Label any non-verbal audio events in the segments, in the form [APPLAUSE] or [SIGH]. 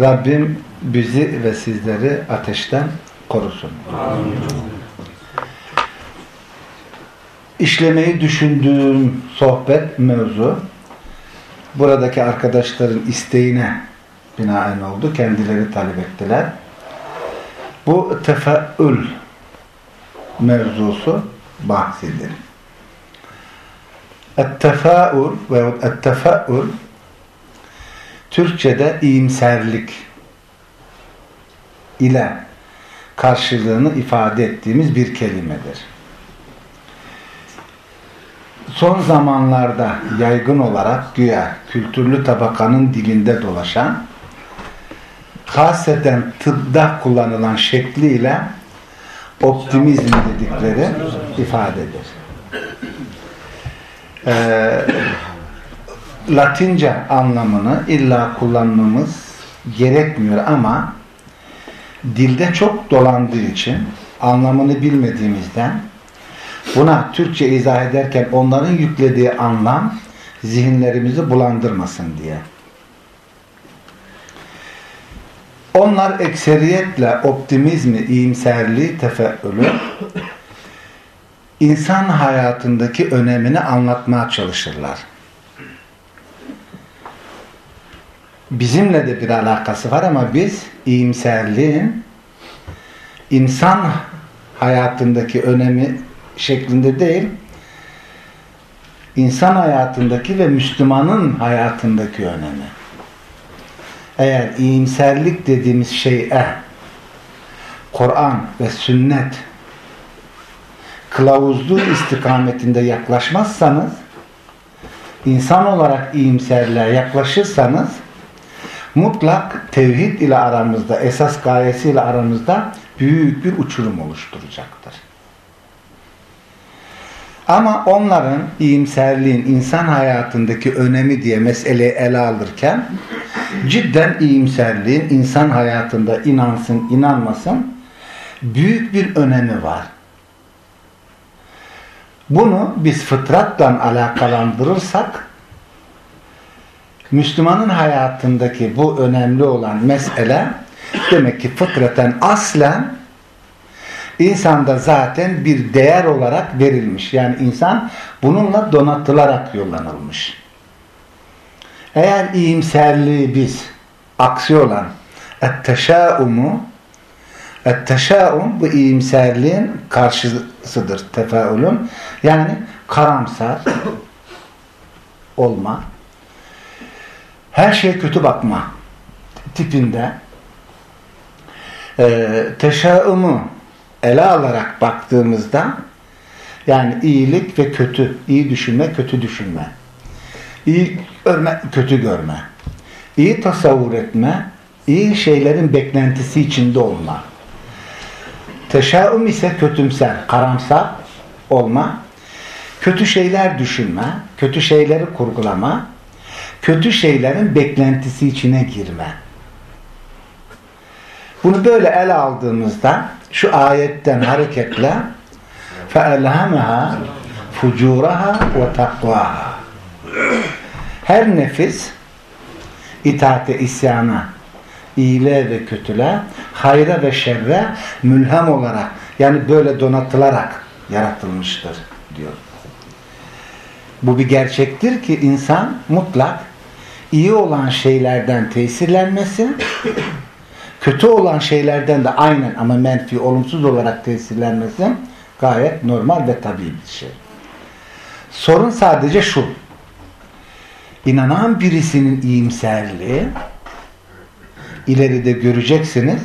Rabbim bizi ve sizleri ateşten korusun. İşlemeyi düşündüğüm sohbet mevzu buradaki arkadaşların isteğine binaen oldu. Kendileri talep ettiler. Bu tefeül mevzusu bahsidir. Et-tefâul veyahut et-tefeül Türkçe'de iyimserlik ile karşılığını ifade ettiğimiz bir kelimedir. Son zamanlarda yaygın olarak güya kültürlü tabakanın dilinde dolaşan haseten tıbda kullanılan şekliyle optimizm dedikleri ifadedir. Ee, Latince anlamını illa kullanmamız gerekmiyor ama dilde çok dolandığı için anlamını bilmediğimizden buna Türkçe izah ederken onların yüklediği anlam zihinlerimizi bulandırmasın diye. Onlar ekseriyetle optimizmi, iyimserliği, tefeülü insan hayatındaki önemini anlatmaya çalışırlar. Bizimle de bir alakası var ama biz iyimserliğin insan hayatındaki önemi şeklinde değil, insan hayatındaki ve Müslümanın hayatındaki önemi. Eğer iyimserlik dediğimiz şeye Kur'an ve sünnet kılavuzluğu istikametinde yaklaşmazsanız insan olarak iyimserliğe yaklaşırsanız mutlak tevhid ile aramızda esas gayesiyle aramızda büyük bir uçurum oluşturacaktır. Ama onların iyimserliğin insan hayatındaki önemi diye meseleyi ele alırken cidden iyimserliğin insan hayatında inansın, inanmasın büyük bir önemi var. Bunu biz fıtratla alakalandırırsak Müslümanın hayatındaki bu önemli olan mesele demek ki fıtraten aslen insanda zaten bir değer olarak verilmiş. Yani insan bununla donatılarak yollanılmış. Eğer iyimserliği biz aksi olan etteşaumu etteşaum bu iyimserliğin karşısıdır tefaülün. Yani karamsar olma her şeye kötü bakma tipinde e, teşaumu ele alarak baktığımızda yani iyilik ve kötü, iyi düşünme, kötü düşünme. İyi görme, kötü görme. İyi tasavvur etme, iyi şeylerin beklentisi içinde olma. Teşaüm ise kötümser, karamsar olma. Kötü şeyler düşünme, kötü şeyleri kurgulama, kötü şeylerin beklentisi içine girme. Bunu böyle ele aldığımızda şu ayetten hareketle فَاَلْهَمَهَا فُجُورَهَا وَتَقْوَاهَا Her nefis itaate, isyana, iyiliğe ve kötülüğe, hayra ve şerre mülhem olarak yani böyle donatılarak yaratılmıştır diyor. Bu bir gerçektir ki insan mutlak iyi olan şeylerden tesirlenmesi kötü olan şeylerden de aynen ama menfi, olumsuz olarak tesirlenmesi gayet normal ve tabii bir şey. Sorun sadece şu. İnanan birisinin iyimserliği ileride göreceksiniz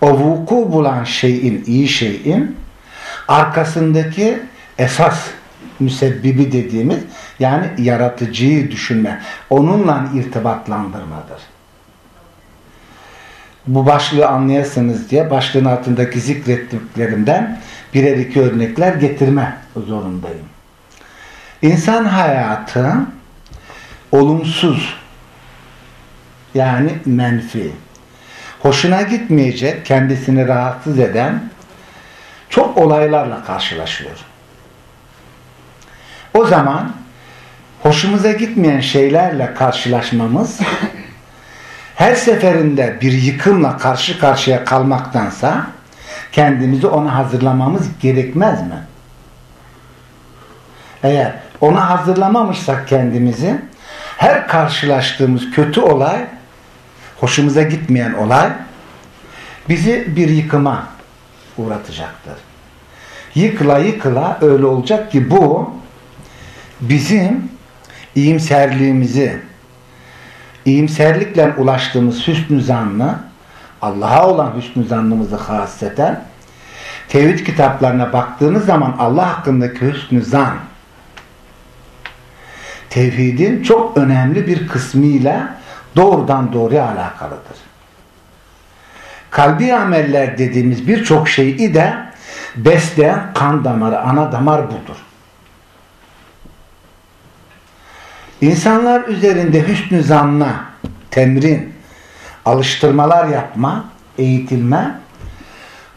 o vuku bulan şeyin, iyi şeyin arkasındaki esas müsebbibi dediğimiz yani yaratıcıyı düşünme. Onunla irtibatlandırmadır bu başlığı anlayasınız diye başlığın altındaki zikrettiklerimden birer iki örnekler getirme zorundayım. İnsan hayatı olumsuz yani menfi hoşuna gitmeyecek, kendisini rahatsız eden çok olaylarla karşılaşıyor. O zaman hoşumuza gitmeyen şeylerle karşılaşmamız [LAUGHS] her seferinde bir yıkımla karşı karşıya kalmaktansa kendimizi ona hazırlamamız gerekmez mi? Eğer ona hazırlamamışsak kendimizi her karşılaştığımız kötü olay hoşumuza gitmeyen olay bizi bir yıkıma uğratacaktır. Yıkıla yıkıla öyle olacak ki bu bizim iyimserliğimizi iyimserlikle ulaştığımız hüsnü zannı Allah'a olan hüsnü zannımızı hasreten tevhid kitaplarına baktığınız zaman Allah hakkındaki hüsnü zan tevhidin çok önemli bir kısmıyla doğrudan doğruya alakalıdır. Kalbi ameller dediğimiz birçok şeyi de besleyen kan damarı, ana damar budur. İnsanlar üzerinde hüsnü zanna, temrin, alıştırmalar yapma, eğitilme,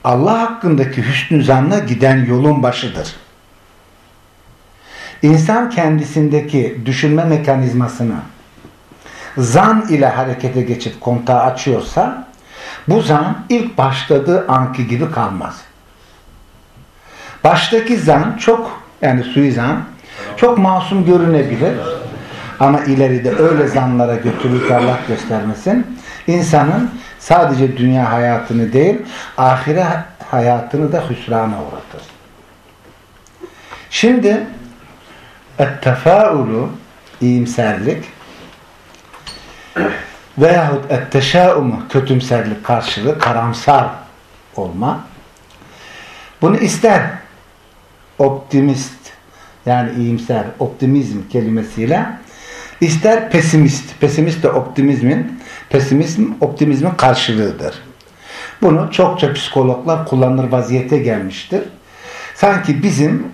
Allah hakkındaki hüsnü zanna giden yolun başıdır. İnsan kendisindeki düşünme mekanizmasını zan ile harekete geçip kontağı açıyorsa bu zan ilk başladığı anki gibi kalmaz. Baştaki zan çok yani suizan çok masum görünebilir. Ama ileride öyle zanlara götürür Allah göstermesin. İnsanın sadece dünya hayatını değil, ahiret hayatını da hüsrana uğratır. Şimdi ettefaulu iyimserlik veyahut etteşaumu kötümserlik karşılığı karamsar olma. Bunu ister optimist yani iyimser optimizm kelimesiyle ister pesimist. Pesimist de optimizmin pesimizm optimizmin karşılığıdır. Bunu çokça psikologlar kullanır vaziyete gelmiştir. Sanki bizim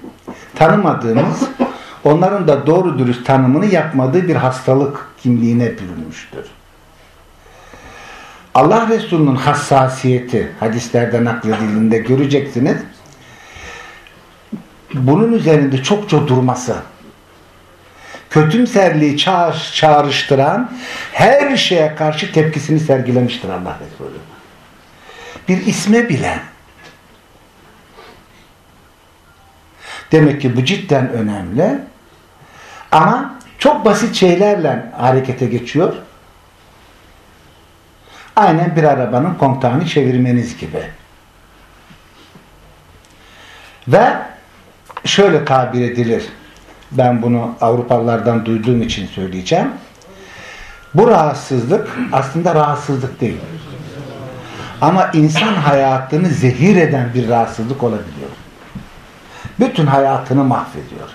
tanımadığımız onların da doğru dürüst tanımını yapmadığı bir hastalık kimliğine bürünmüştür. Allah Resulü'nün hassasiyeti hadislerde nakledildiğinde göreceksiniz. Bunun üzerinde çokça durması kötümserliği çağır, çağrıştıran her şeye karşı tepkisini sergilemiştir Allah Resulü. Bir isme bile. Demek ki bu cidden önemli. Ama çok basit şeylerle harekete geçiyor. Aynen bir arabanın kontağını çevirmeniz gibi. Ve şöyle tabir edilir. Ben bunu Avrupalılardan duyduğum için söyleyeceğim. Bu rahatsızlık aslında rahatsızlık değil. Ama insan hayatını zehir eden bir rahatsızlık olabiliyor. Bütün hayatını mahvediyor.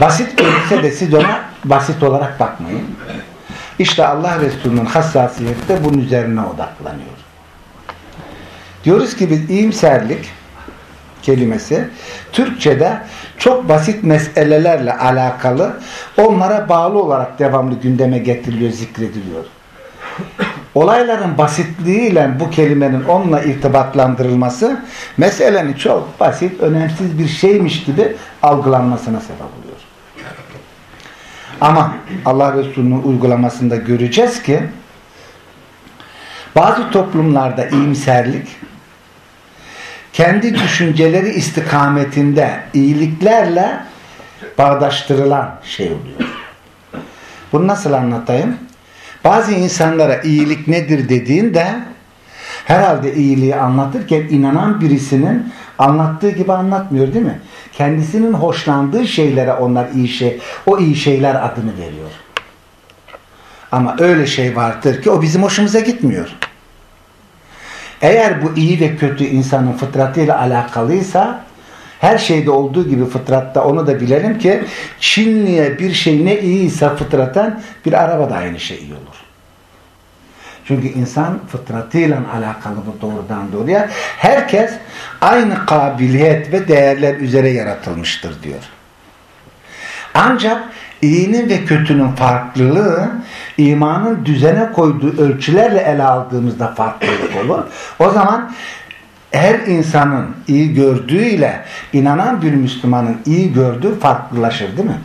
basit görünse de siz ona basit olarak bakmayın. İşte Allah Resulü'nün hassasiyeti de bunun üzerine odaklanıyor. Diyoruz ki biz iyimserlik kelimesi Türkçe'de çok basit meselelerle alakalı onlara bağlı olarak devamlı gündeme getiriliyor, zikrediliyor. Olayların basitliğiyle bu kelimenin onunla irtibatlandırılması meselenin çok basit, önemsiz bir şeymiş gibi algılanmasına sebep oluyor. Ama Allah Resulü'nün uygulamasında göreceğiz ki bazı toplumlarda iyimserlik kendi düşünceleri istikametinde iyiliklerle bağdaştırılan şey oluyor. Bunu nasıl anlatayım? Bazı insanlara iyilik nedir dediğinde herhalde iyiliği anlatırken inanan birisinin anlattığı gibi anlatmıyor değil mi? Kendisinin hoşlandığı şeylere onlar iyi şey, o iyi şeyler adını veriyor. Ama öyle şey vardır ki o bizim hoşumuza gitmiyor. Eğer bu iyi ve kötü insanın fıtratıyla alakalıysa her şeyde olduğu gibi fıtratta onu da bilelim ki Çinli'ye bir şey ne iyiyse fıtraten bir araba da aynı şey iyi olur. Çünkü insan fıtratıyla alakalı bu doğrudan doğruya. Herkes aynı kabiliyet ve değerler üzere yaratılmıştır diyor. Ancak iyinin ve kötünün farklılığı imanın düzene koyduğu ölçülerle ele aldığımızda farklılık olur. O zaman her insanın iyi gördüğüyle inanan bir Müslümanın iyi gördüğü farklılaşır değil mi?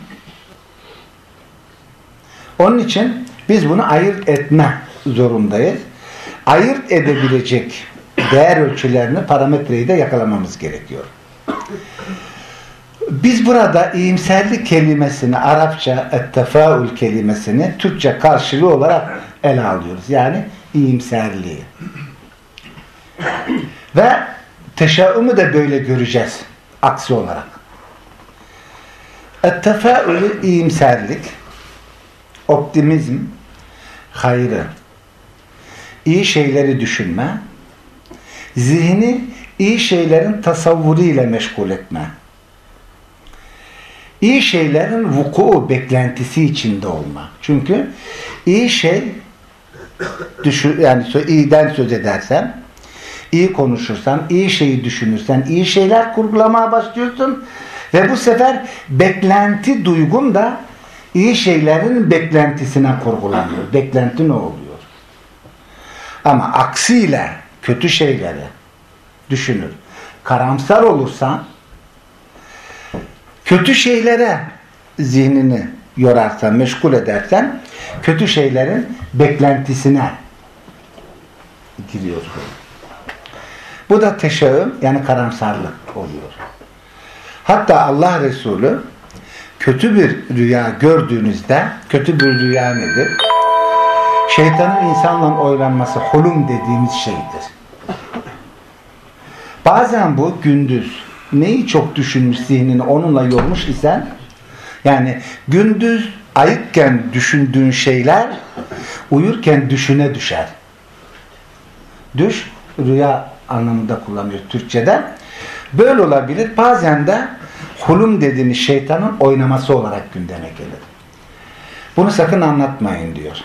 Onun için Biz bunu ayırt etme zorundayız. Ayırt edebilecek değer ölçülerini, parametreyi de yakalamamız gerekiyor. Biz burada iyimserlik kelimesini, Arapça ettefaül kelimesini Türkçe karşılığı olarak ele alıyoruz. Yani iyimserliği. Ve teşekkümü de böyle göreceğiz. Aksi olarak. Ettefaülü iyimserlik, optimizm, hayrı, iyi şeyleri düşünme, zihni iyi şeylerin tasavvuru ile meşgul etme, iyi şeylerin vuku beklentisi içinde olma. Çünkü iyi şey düşün, yani iyiden söz edersen, iyi konuşursan, iyi şeyi düşünürsen, iyi şeyler kurgulamaya başlıyorsun ve bu sefer beklenti duygun da iyi şeylerin beklentisine kurgulanıyor. Beklenti ne oluyor? Ama aksiyle kötü şeyleri düşünür. Karamsar olursan kötü şeylere zihnini yorarsan, meşgul edersen kötü şeylerin beklentisine giriyorsun. Bu da teşeğüm yani karamsarlık oluyor. Hatta Allah Resulü kötü bir rüya gördüğünüzde kötü bir rüya nedir? Şeytanın insanla oynanması hulum dediğimiz şeydir. Bazen bu gündüz neyi çok düşünmüş zihnini onunla yormuş isen yani gündüz ayıkken düşündüğün şeyler uyurken düşüne düşer. Düş rüya anlamında kullanıyor Türkçe'de. Böyle olabilir. Bazen de hulum dediğimiz şeytanın oynaması olarak gündeme gelir. Bunu sakın anlatmayın diyor.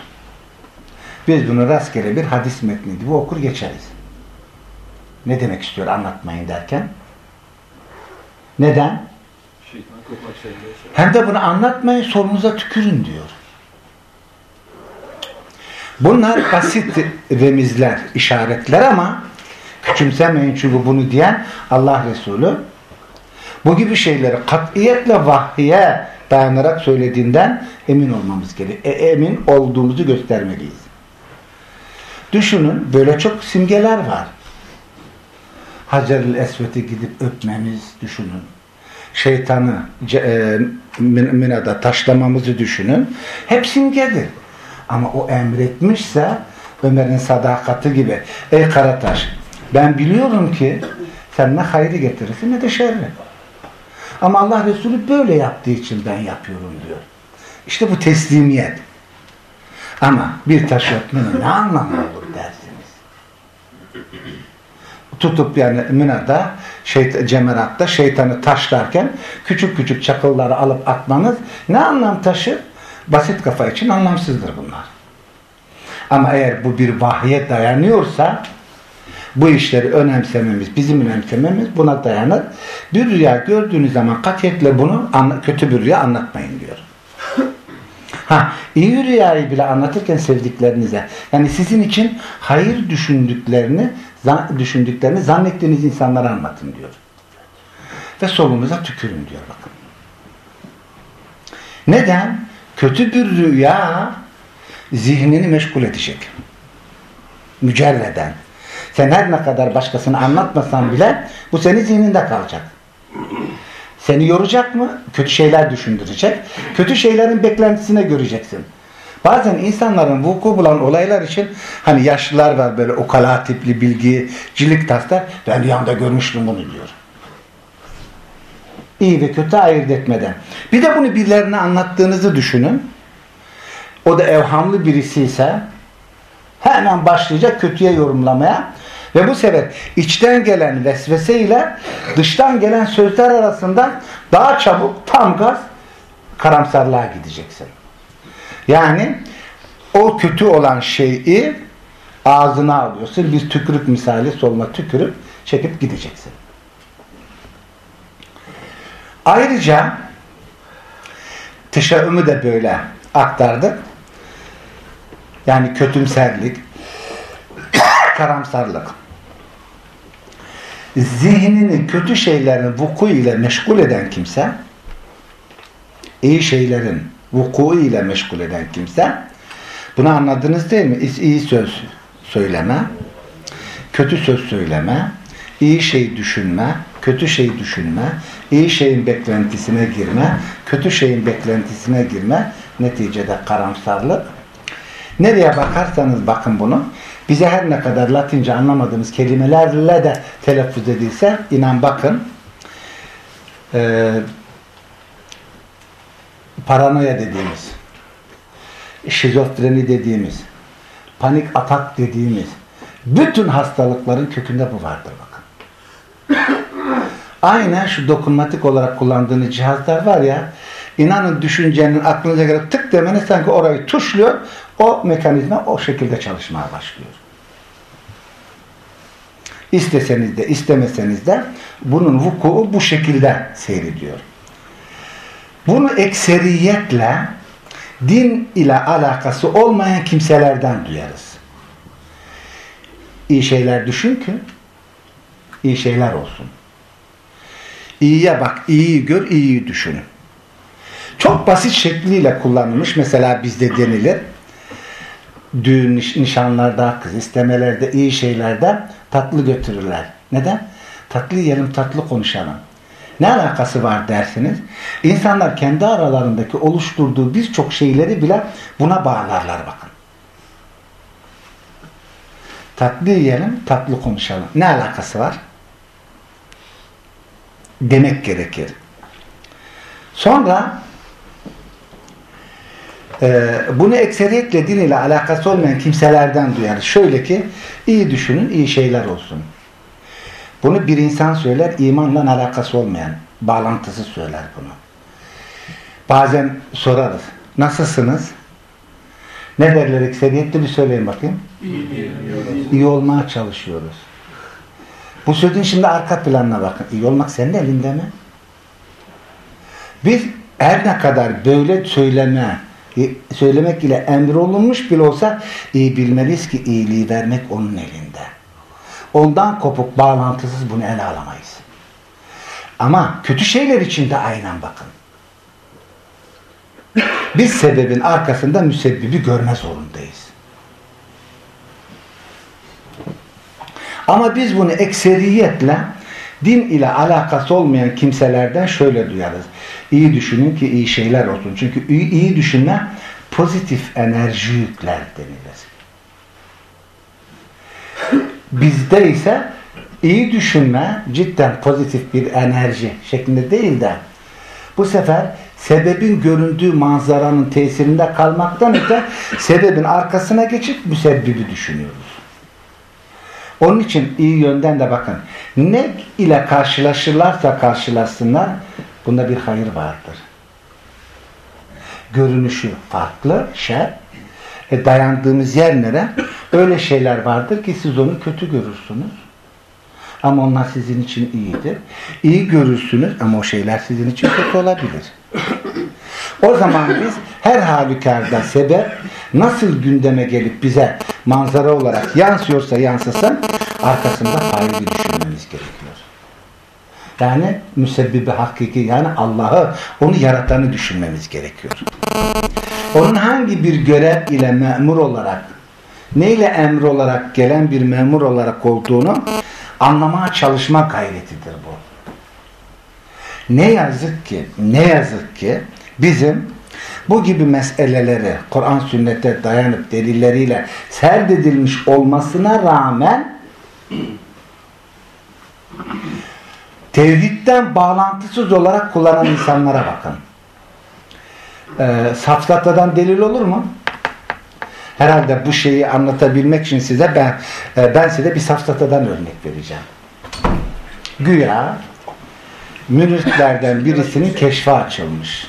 Biz bunu rastgele bir hadis metni gibi okur geçeriz. Ne demek istiyor anlatmayın derken? Neden? Hem de bunu anlatmayın solunuza tükürün diyor. Bunlar basit remizler, işaretler ama küçümsemeyin çünkü bunu diyen Allah Resulü bu gibi şeyleri katiyetle vahye dayanarak söylediğinden emin olmamız gerekiyor. E, emin olduğumuzu göstermeliyiz. Düşünün böyle çok simgeler var. Hacer-ül Esved'i gidip öpmemiz düşünün. Şeytanı e, Mina'da taşlamamızı düşünün. Hep simgedir. Ama o emretmişse Ömer'in sadakati gibi ey Karataş ben biliyorum ki sen ne hayrı getirirsin ne de şerri. Ama Allah Resulü böyle yaptığı için ben yapıyorum diyor. İşte bu teslimiyet. Ama bir taş öpmenin ne anlamı olur dersiniz. Tutup yani Mina'da şeyt Cemeratta şeytanı taşlarken küçük küçük çakılları alıp atmanız ne anlam taşır? Basit kafa için anlamsızdır bunlar. Ama eğer bu bir vahye dayanıyorsa bu işleri önemsememiz, bizim önemsememiz buna dayanır. Bir rüya gördüğünüz zaman katiyetle bunu kötü bir rüya anlatmayın diyor. Ha, iyi rüyayı bile anlatırken sevdiklerinize, yani sizin için hayır düşündüklerini, düşündüklerini zannettiğiniz insanlara anlatın diyor. Ve solunuza tükürün diyor bakın. Neden? Kötü bir rüya zihnini meşgul edecek. Mücerreden. Sen her ne kadar başkasını anlatmasan bile bu senin zihninde kalacak. Seni yoracak mı? Kötü şeyler düşündürecek. Kötü şeylerin beklentisine göreceksin. Bazen insanların vuku bulan olaylar için hani yaşlılar var böyle okala tipli bilgicilik taslar. Ben rüyamda görmüştüm bunu diyor. İyi ve kötü ayırt etmeden. Bir de bunu birilerine anlattığınızı düşünün. O da evhamlı birisi ise hemen başlayacak kötüye yorumlamaya ve bu sefer içten gelen vesvese ile dıştan gelen sözler arasında daha çabuk tam gaz karamsarlığa gideceksin. Yani o kötü olan şeyi ağzına alıyorsun. Bir tükürük misali soluna tükürüp çekip gideceksin. Ayrıca teşebbümü de böyle aktardık. Yani kötümserlik, [COUGHS] karamsarlık zihnini kötü şeylerin vuku ile meşgul eden kimse iyi şeylerin vuku ile meşgul eden kimse Bunu anladınız değil mi? İyi söz söyleme, kötü söz söyleme, iyi şey düşünme, kötü şey düşünme, iyi şeyin beklentisine girme, kötü şeyin beklentisine girme, neticede karamsarlık. Nereye bakarsanız bakın bunu, bize her ne kadar Latince anlamadığımız kelimelerle de telaffuz edilse, inan bakın, e, paranoya dediğimiz, şizofreni dediğimiz, panik atak dediğimiz, bütün hastalıkların kökünde bu vardır bakın. Aynen şu dokunmatik olarak kullandığınız cihazlar var ya, inanın düşüncenin aklınıza göre tık demeniz sanki orayı tuşluyor, o mekanizma o şekilde çalışmaya başlıyor. İsteseniz de istemeseniz de bunun vuku bu şekilde seyrediyor. Bunu ekseriyetle din ile alakası olmayan kimselerden duyarız. İyi şeyler düşün ki iyi şeyler olsun. İyiye bak, iyiyi gör, iyiyi düşün. Çok basit şekliyle kullanılmış. Mesela bizde denilir. Düğün, nişanlarda, kız istemelerde, iyi şeylerde tatlı götürürler. Neden? Tatlı yiyelim, tatlı konuşalım. Ne alakası var dersiniz? İnsanlar kendi aralarındaki oluşturduğu birçok şeyleri bile buna bağlarlar bakın. Tatlı yiyelim, tatlı konuşalım. Ne alakası var? Demek gerekir. Sonra e, bunu ekseriyetle din ile alakası olmayan kimselerden duyarız. Şöyle ki, iyi düşünün, iyi şeyler olsun. Bunu bir insan söyler, imanla alakası olmayan, bağlantısı söyler bunu. Bazen sorarız, nasılsınız? Ne derler ekseriyetli bir söyleyin bakayım. İyi, iyi, iyi olmaya çalışıyoruz. Bu sözün şimdi arka planına bakın. İyi olmak senin elinde mi? Biz her ne kadar böyle söyleme, söylemek ile emrolunmuş bile olsa iyi bilmeliyiz ki iyiliği vermek onun elinde. Ondan kopuk, bağlantısız bunu ele alamayız. Ama kötü şeyler için de aynen bakın. Biz sebebin arkasında müsebbibi görme zorundayız. Ama biz bunu ekseriyetle din ile alakası olmayan kimselerden şöyle duyarız. İyi düşünün ki iyi şeyler olsun. Çünkü iyi, iyi düşünme pozitif enerji yükler denilir. Bizde ise iyi düşünme cidden pozitif bir enerji şeklinde değil de bu sefer sebebin göründüğü manzaranın tesirinde kalmaktan öte sebebin arkasına geçip müsebbibi düşünüyoruz. Onun için iyi yönden de bakın. Ne ile karşılaşırlarsa karşılaşsınlar bunda bir hayır vardır. Görünüşü farklı, şer. E dayandığımız yer nere? Öyle şeyler vardır ki siz onu kötü görürsünüz. Ama onlar sizin için iyidir. İyi görürsünüz ama o şeyler sizin için kötü olabilir. O zaman biz her halükarda sebep nasıl gündeme gelip bize manzara olarak yansıyorsa yansısın arkasında hayırlı düşünmemiz gerekiyor. Yani müsebbibi hakiki yani Allah'ı onu yaratanı düşünmemiz gerekiyor. Onun hangi bir görev ile memur olarak neyle emir olarak gelen bir memur olarak olduğunu anlamaya çalışma gayretidir bu. Ne yazık ki ne yazık ki bizim bu gibi meseleleri Kur'an sünnete dayanıp delilleriyle serdedilmiş olmasına rağmen tevhidden bağlantısız olarak kullanan insanlara bakın. Ee, safsatadan delil olur mu? Herhalde bu şeyi anlatabilmek için size ben e, ben size bir safsatadan örnek vereceğim. Güya münirlerden birisinin keşfi açılmış.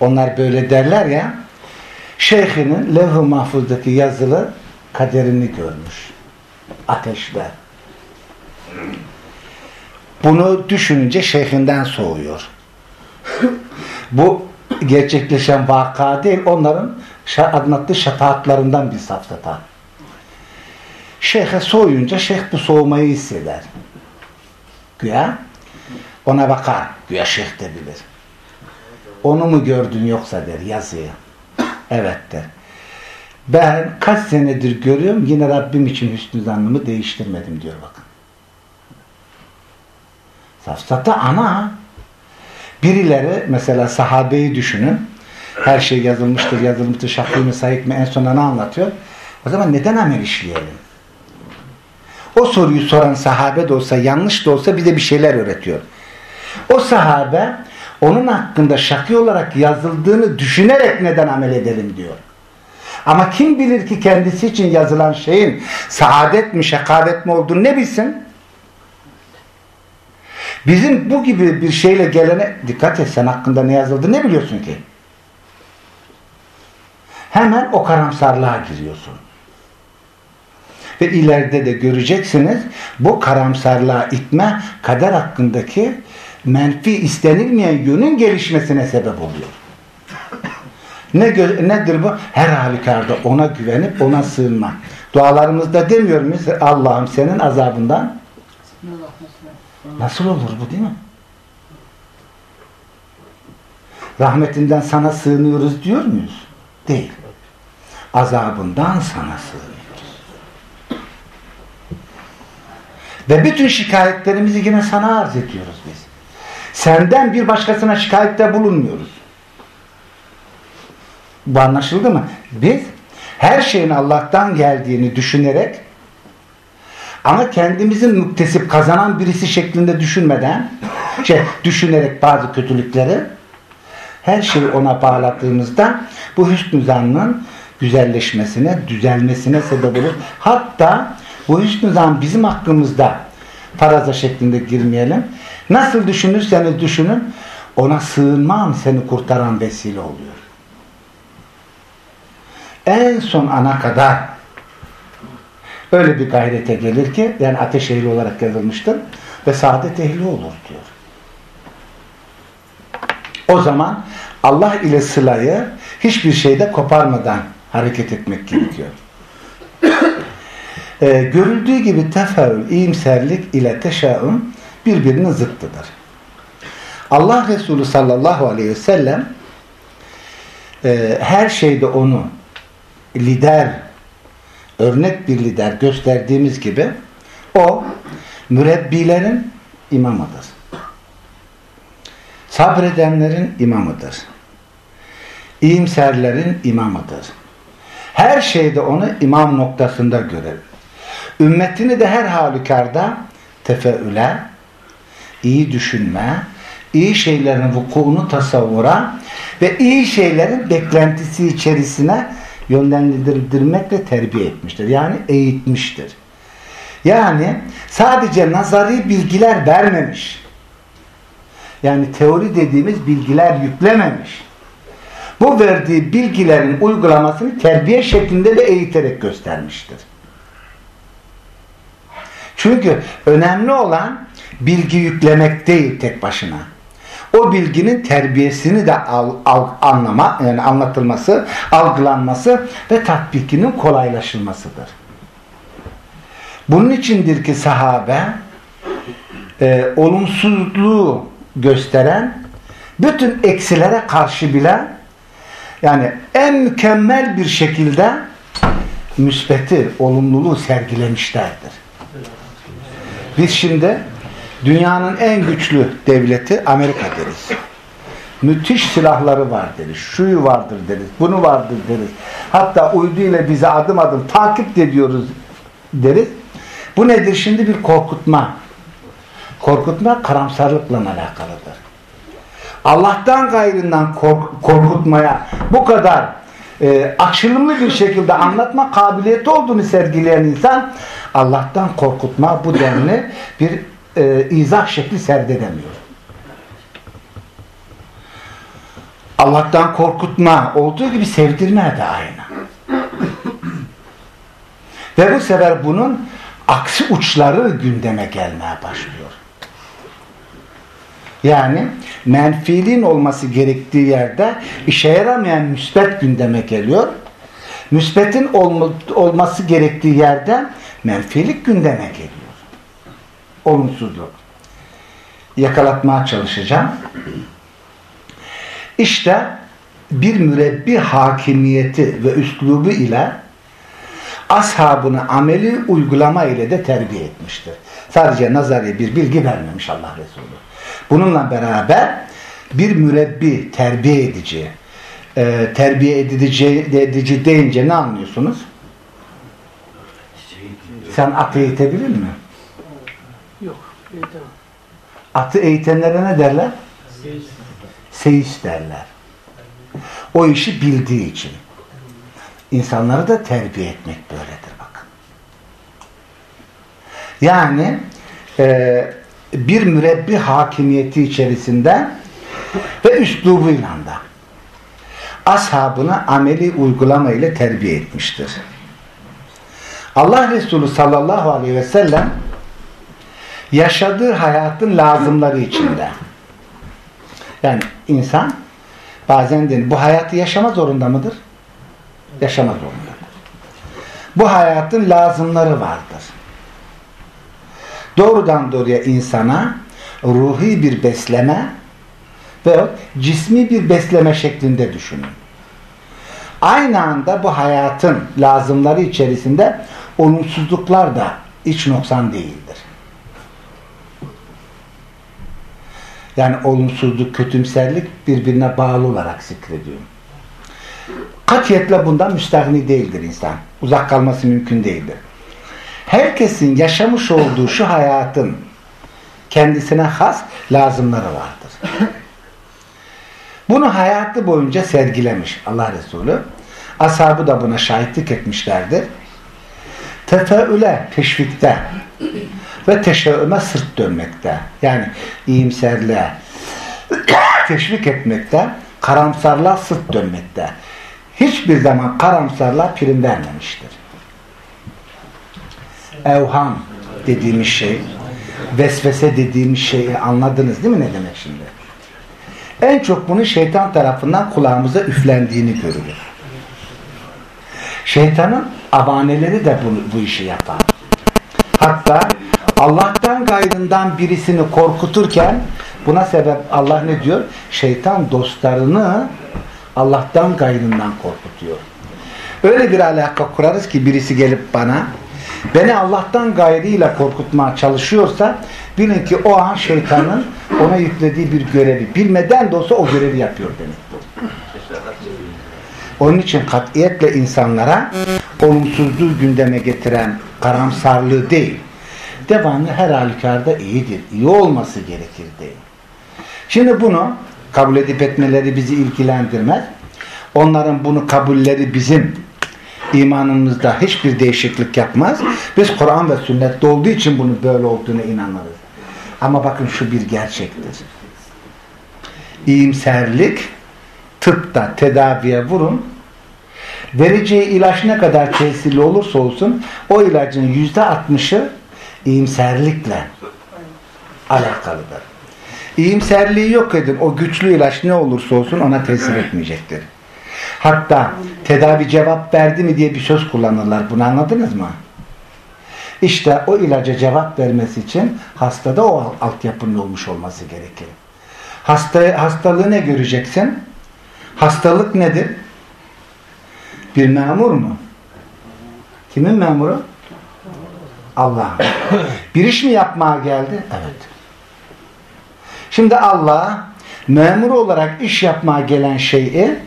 Onlar böyle derler ya şeyhinin levh-i mahfuzdaki yazılı kaderini görmüş. Ateşte. Bunu düşününce şeyhinden soğuyor. Bu gerçekleşen vaka değil, onların anlattığı şefaatlarından bir safsata. Şeyhe soğuyunca şeyh bu soğumayı hisseder. Güya ona bakar. Güya şeyh de bilir. Onu mu gördün yoksa der yazıyı. Evet der. Ben kaç senedir görüyorum yine Rabbim için hüsnü zannımı değiştirmedim diyor bakın. Safsata ana. Birileri mesela sahabeyi düşünün. Her şey yazılmıştır, yazılmıştır, şakî mi, sahip mi en son ne anlatıyor? O zaman neden amel işleyelim? O soruyu soran sahabe de olsa, yanlış da olsa bize bir şeyler öğretiyor. O sahabe onun hakkında şakî olarak yazıldığını düşünerek neden amel edelim diyor. Ama kim bilir ki kendisi için yazılan şeyin saadet mi, şakavet mi olduğunu ne bilsin? Bizim bu gibi bir şeyle gelene dikkat et sen hakkında ne yazıldı ne biliyorsun ki? Hemen o karamsarlığa giriyorsun. Ve ileride de göreceksiniz bu karamsarlığa itme kader hakkındaki menfi istenilmeyen yönün gelişmesine sebep oluyor. Ne nedir bu? Her halükarda ona güvenip ona sığınma. Dualarımızda demiyor muyuz? Allah'ım senin azabından nasıl olur bu değil mi? Rahmetinden sana sığınıyoruz diyor muyuz? Değil. Azabından sana sığınıyoruz. Ve bütün şikayetlerimizi yine sana arz ediyoruz biz. Senden bir başkasına şikayette bulunmuyoruz. Bu anlaşıldı mı? Biz her şeyin Allah'tan geldiğini düşünerek ama kendimizin müktesip kazanan birisi şeklinde düşünmeden şey, düşünerek bazı kötülükleri her şeyi ona bağladığımızda bu hüsnü zannın güzelleşmesine, düzelmesine sebep olur. Hatta bu hüsnü zan bizim hakkımızda faraza şeklinde girmeyelim. Nasıl düşünürseniz düşünün ona sığınmam seni kurtaran vesile oluyor. En son ana kadar öyle bir gayrete gelir ki yani ateş ehli olarak yazılmıştır ve saadet ehli olur diyor. O zaman Allah ile sılayı hiçbir şeyde koparmadan hareket etmek gerekiyor. [COUGHS] ee, görüldüğü gibi tefeül, iyimserlik ile teşaüm birbirinin zıttıdır. Allah Resulü sallallahu aleyhi ve sellem e, her şeyde onu lider, örnek bir lider gösterdiğimiz gibi o mürebbilerin imamıdır. Sabredenlerin imamıdır. İyimserlerin imamıdır. Her şeyde onu imam noktasında görür. Ümmetini de her halükarda tefeüle, iyi düşünme, iyi şeylerin vukuunu tasavvura ve iyi şeylerin beklentisi içerisine yönlendirmekle terbiye etmiştir. Yani eğitmiştir. Yani sadece nazari bilgiler vermemiş. Yani teori dediğimiz bilgiler yüklememiş. Bu verdiği bilgilerin uygulamasını terbiye şeklinde de eğiterek göstermiştir. Çünkü önemli olan bilgi yüklemek değil tek başına. O bilginin terbiyesini de al, al, anlama, yani anlatılması, algılanması ve tatbikinin kolaylaşılmasıdır. Bunun içindir ki sahabe e, olumsuzluğu gösteren bütün eksilere karşı bile yani en mükemmel bir şekilde müsbeti, olumluluğu sergilemişlerdir. Biz şimdi dünyanın en güçlü devleti Amerika deriz. Müthiş silahları var deriz. Şuyu vardır deriz. Bunu vardır deriz. Hatta uydu ile bize adım adım takip ediyoruz deriz. Bu nedir? Şimdi bir korkutma. Korkutma karamsarlıkla alakalıdır. Allah'tan gayrından kork korkutmaya bu kadar e, açılımlı bir şekilde anlatma kabiliyeti olduğunu sergileyen insan Allah'tan korkutma bu denli bir e, izah şekli serdedemiyor. Allah'tan korkutma olduğu gibi sevdirme de aynı. [CLEARS THROAT] Ve bu sefer bunun aksi uçları gündeme gelmeye başlıyor. Yani menfiliğin olması gerektiği yerde işe yaramayan müsbet gündeme geliyor. Müsbetin olması gerektiği yerde menfilik gündeme geliyor. Olumsuzluk. Yakalatmaya çalışacağım. İşte bir mürebbi hakimiyeti ve üslubu ile ashabını ameli uygulama ile de terbiye etmiştir. Sadece nazari bir bilgi vermemiş Allah Resulü. Bununla beraber bir mürebbi, terbiye edici, e, terbiye edici, edici deyince ne anlıyorsunuz? Sen atı eğitebilir mi? Atı eğitenlere ne derler? Seyis derler. O işi bildiği için. İnsanları da terbiye etmek böyledir bakın. Yani e, bir mürebbi hakimiyeti içerisinde ve üslubuyla da ashabını ameli uygulama ile terbiye etmiştir. Allah Resulü sallallahu aleyhi ve sellem yaşadığı hayatın lazımları içinde. Yani insan bazen denir, bu hayatı yaşama zorunda mıdır? Yaşamaz zorunda. Bu hayatın lazımları vardır. Doğrudan doğruya insana ruhi bir besleme ve cismi bir besleme şeklinde düşünün. Aynı anda bu hayatın lazımları içerisinde olumsuzluklar da iç noksan değildir. Yani olumsuzluk, kötümserlik birbirine bağlı olarak zikrediyorum. Katiyetle bundan müstahni değildir insan. Uzak kalması mümkün değildir. Herkesin yaşamış olduğu şu hayatın kendisine has lazımları vardır. Bunu hayatı boyunca sergilemiş Allah Resulü. Ashabı da buna şahitlik etmişlerdir. Tefeüle, teşvikte ve teşeüme sırt dönmekte. Yani iyimserliğe [COUGHS] teşvik etmekte, karamsarlığa sırt dönmekte. Hiçbir zaman karamsarlığa prim vermemiştir. Evham dediğimiz şey, vesvese dediğimiz şeyi anladınız değil mi ne demek şimdi? En çok bunu şeytan tarafından kulağımıza üflendiğini görülür. Şeytanın abaneleri de bunu, bu işi yapar. Hatta Allah'tan gayrından birisini korkuturken buna sebep Allah ne diyor? Şeytan dostlarını Allah'tan gayrından korkutuyor. Öyle bir alaka kurarız ki birisi gelip bana beni Allah'tan gayrıyla korkutmaya çalışıyorsa bilin ki o an şeytanın ona yüklediği bir görevi bilmeden de olsa o görevi yapıyor demektir. Onun için katiyetle insanlara olumsuzluğu gündeme getiren karamsarlığı değil, devamlı her halükarda iyidir, iyi olması gerekir değil. Şimdi bunu kabul edip etmeleri bizi ilgilendirmez. Onların bunu kabulleri bizim imanımızda hiçbir değişiklik yapmaz. Biz Kur'an ve sünnette olduğu için bunun böyle olduğunu inanırız. Ama bakın şu bir gerçektir. İyimserlik tıpta tedaviye vurun vereceği ilaç ne kadar tesirli olursa olsun o ilacın yüzde altmışı iyimserlikle alakalıdır. İyimserliği yok edin. O güçlü ilaç ne olursa olsun ona tesir etmeyecektir. Hatta tedavi cevap verdi mi diye bir söz kullanırlar. Bunu anladınız mı? İşte o ilaca cevap vermesi için hastada o altyapının olmuş olması gerekir. Hasta, hastalığı ne göreceksin? Hastalık nedir? Bir memur mu? Kimin memuru? Allah. [COUGHS] Bir iş mi yapmaya geldi? Evet. Şimdi Allah memur olarak iş yapmaya gelen şeyi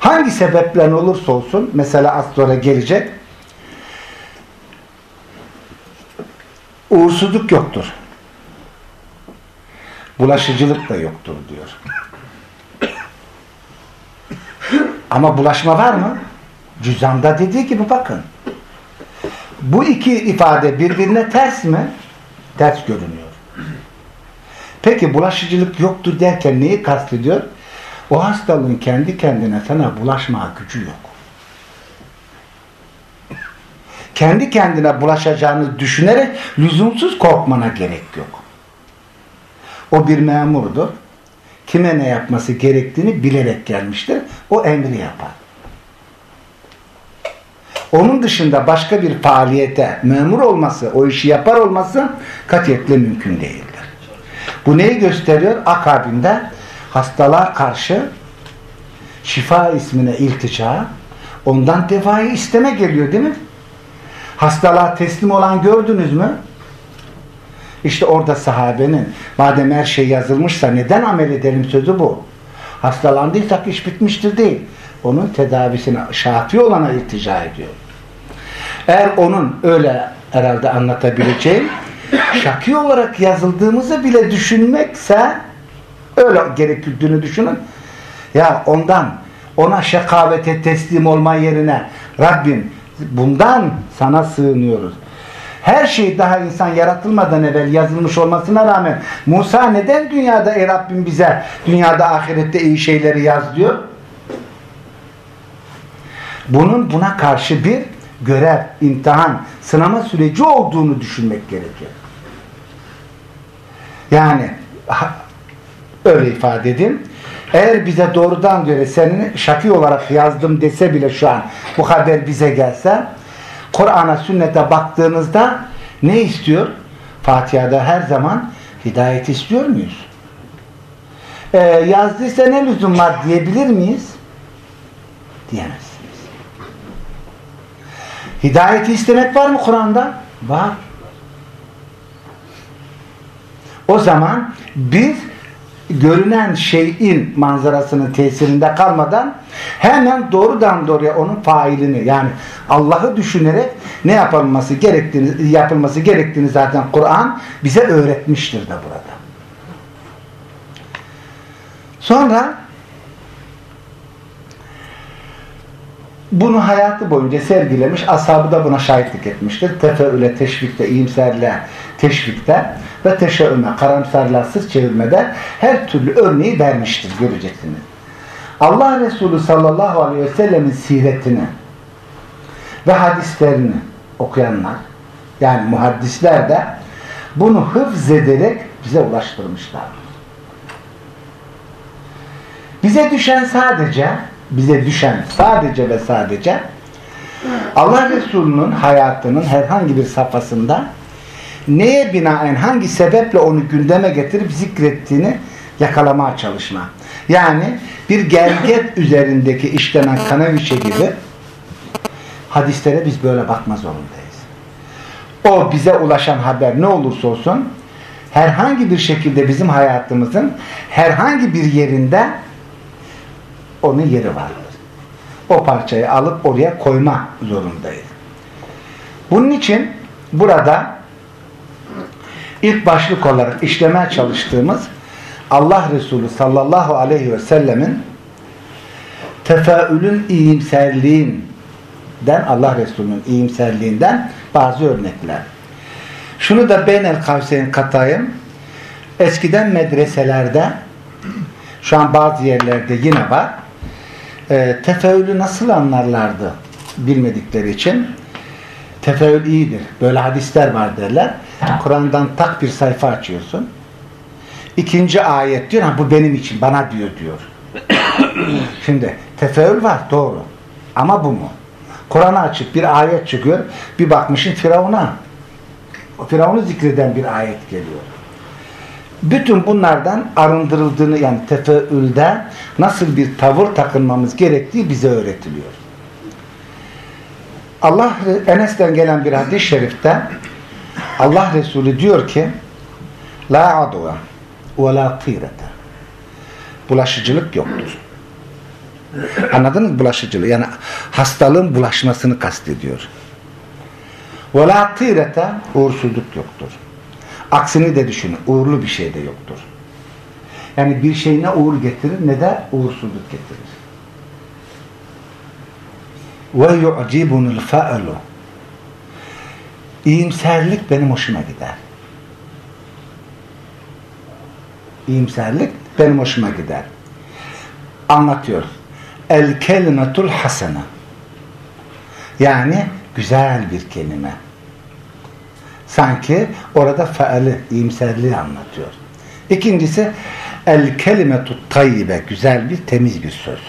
hangi sebeplen olursa olsun mesela az sonra gelecek uğursuzluk yoktur. Bulaşıcılık da yoktur diyor. [COUGHS] Ama bulaşma var mı? Cüzanda dediği gibi bakın. Bu iki ifade birbirine ters mi? Ters görünüyor. Peki bulaşıcılık yoktur derken neyi kastediyor? O hastalığın kendi kendine sana bulaşma gücü yok. Kendi kendine bulaşacağını düşünerek lüzumsuz korkmana gerek yok. O bir memurdur. Kime ne yapması gerektiğini bilerek gelmiştir. O emri yapar. Onun dışında başka bir faaliyete memur olması, o işi yapar olması katiyetle mümkün değildir. Bu neyi gösteriyor? Akabinde hastalığa karşı şifa ismine iltica, ondan defayı isteme geliyor değil mi? Hastalığa teslim olan gördünüz mü? İşte orada sahabenin madem her şey yazılmışsa neden amel edelim sözü bu. Hastalandıysak iş bitmiştir değil. Onun tedavisine şafi olana iltica ediyor. Eğer onun öyle herhalde anlatabileceğim [COUGHS] şaki olarak yazıldığımızı bile düşünmekse öyle gerektiğini düşünün. Ya ondan ona şakavete teslim olma yerine Rabbim bundan sana sığınıyoruz. Her şey daha insan yaratılmadan evvel yazılmış olmasına rağmen Musa neden dünyada ey Rabbim bize dünyada ahirette iyi şeyleri yaz diyor? Bunun buna karşı bir görev, imtihan, sınama süreci olduğunu düşünmek gerekir. Yani öyle ifade edeyim. Eğer bize doğrudan diyor senin şaki olarak yazdım dese bile şu an bu haber bize gelse Kur'an'a sünnete baktığınızda ne istiyor? Fatiha'da her zaman hidayet istiyor muyuz? Ee, yazdıysa ne lüzum var diyebilir miyiz? Diyemezsiniz. Hidayeti istemek var mı Kur'an'da? Var. O zaman biz görünen şeyin manzarasının tesirinde kalmadan hemen doğrudan doğruya onun failini yani Allah'ı düşünerek ne yapılması gerektiğini yapılması gerektiğini zaten Kur'an bize öğretmiştir de burada. Sonra bunu hayatı boyunca sergilemiş, ashabı da buna şahitlik etmiştir. Tefeüle, teşvikte, iyimserle, teşvikte ve teşeüme, karamsarlığa sırt çevirmede her türlü örneği vermiştir, göreceksiniz. Allah Resulü sallallahu aleyhi ve sellemin siretini ve hadislerini okuyanlar, yani muhaddisler de bunu hıfz ederek bize ulaştırmışlar. Bize düşen sadece bize düşen sadece ve sadece Allah Resulü'nün hayatının herhangi bir safhasında neye binaen hangi sebeple onu gündeme getirip zikrettiğini yakalamaya çalışma. Yani bir gerget üzerindeki işlenen kanaviçe gibi hadislere biz böyle bakma zorundayız. O bize ulaşan haber ne olursa olsun herhangi bir şekilde bizim hayatımızın herhangi bir yerinde onun yeri vardır. O parçayı alıp oraya koyma zorundayız. Bunun için burada ilk başlık olarak işlemeye çalıştığımız Allah Resulü sallallahu aleyhi ve sellemin tefaülün iyimserliğinden Allah Resulü'nün iyimserliğinden bazı örnekler. Şunu da beynel kavseyin katayım. Eskiden medreselerde şu an bazı yerlerde yine var e, tefeülü nasıl anlarlardı bilmedikleri için tefeül iyidir. Böyle hadisler var derler. Kur'an'dan tak bir sayfa açıyorsun. İkinci ayet diyor, ha, bu benim için, bana diyor diyor. [COUGHS] Şimdi tefeül var, doğru. Ama bu mu? Kur'an'ı açıp bir ayet çıkıyor, bir bakmışın Firavun'a. Firavun'u zikreden bir ayet geliyor bütün bunlardan arındırıldığını yani tefeülde nasıl bir tavır takınmamız gerektiği bize öğretiliyor. Allah Enes'ten gelen bir hadis-i şerifte Allah Resulü diyor ki La adwa ve la tirete Bulaşıcılık yoktur. Anladınız mı bulaşıcılığı? Yani hastalığın bulaşmasını kastediyor. Ve la tirete uğursuzluk yoktur. Aksini de düşünün. Uğurlu bir şey de yoktur. Yani bir şey ne uğur getirir ne de uğursuzluk getirir. Ve yu'cibunul fa'lu İyimserlik benim hoşuma gider. İyimserlik benim hoşuma gider. Anlatıyor. El kelimetul hasene yani güzel bir kelime Sanki orada faali, iyimserliği anlatıyor. İkincisi el kelimetu tayyibe, güzel bir, temiz bir söz.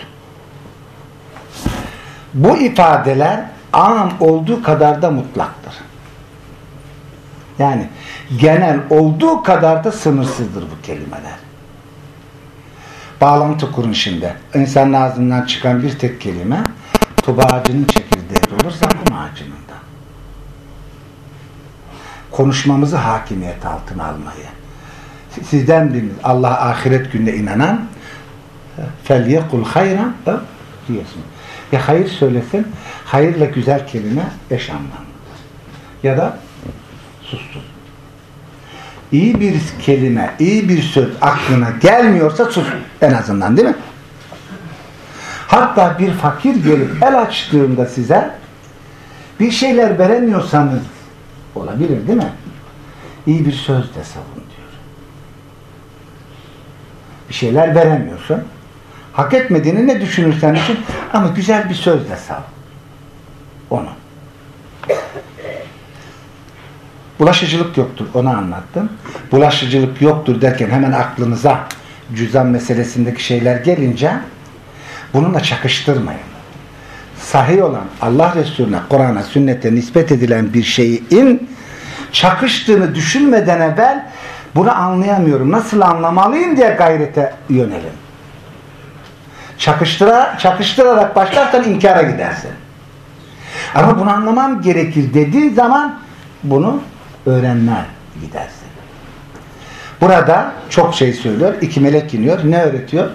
Bu ifadeler am olduğu kadar da mutlaktır. Yani genel olduğu kadar da sınırsızdır bu kelimeler. Bağlantı kurun şimdi. İnsanın ağzından çıkan bir tek kelime tuba ağacının çekirdeği olur zakkum ağacının. Konuşmamızı hakimiyet altına almayı. Sizden biriniz Allah ahiret gününe inanan felyekul hayran diyorsun. Ya hayır söylesin, hayırla güzel kelime eş anlamlıdır. Ya da sussun. İyi bir kelime, iyi bir söz aklına gelmiyorsa sus en azından değil mi? Hatta bir fakir gelip el açtığında size bir şeyler veremiyorsanız olabilir değil mi? İyi bir söz de savun diyor. Bir şeyler veremiyorsun. Hak etmediğini ne düşünürsen için ama güzel bir söz de savun. Onu. Bulaşıcılık yoktur. Onu anlattım. Bulaşıcılık yoktur derken hemen aklınıza cüzdan meselesindeki şeyler gelince bununla çakıştırmayın. Sahih olan Allah Resulüne, Kur'an'a, sünnete nispet edilen bir şeyin çakıştığını düşünmeden evvel bunu anlayamıyorum. Nasıl anlamalıyım diye gayrete yönelin. Çakıştıra, çakıştırarak başlarsan inkara gidersin. Ama bunu anlamam gerekir dediğin zaman bunu öğrenme gidersin. Burada çok şey söylüyor. İki melek iniyor. Ne öğretiyor?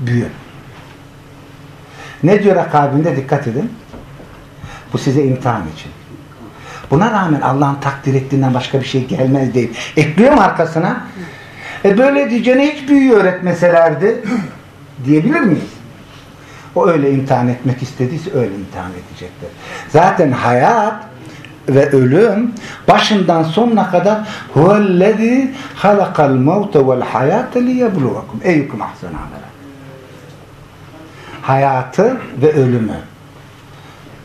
Büyü. Ne diyor akabinde? Dikkat edin. Bu size imtihan için. Buna rağmen Allah'ın takdir ettiğinden başka bir şey gelmez deyip ekliyor arkasına? E böyle diyeceğine hiç büyü öğretmeselerdi diyebilir miyiz? O öyle imtihan etmek istediyse öyle imtihan edecektir. Zaten hayat ve ölüm başından sonuna kadar huvellezî halakal mevte vel hayâte liyebluvakum eyyukum ahsen amela hayatı ve ölümü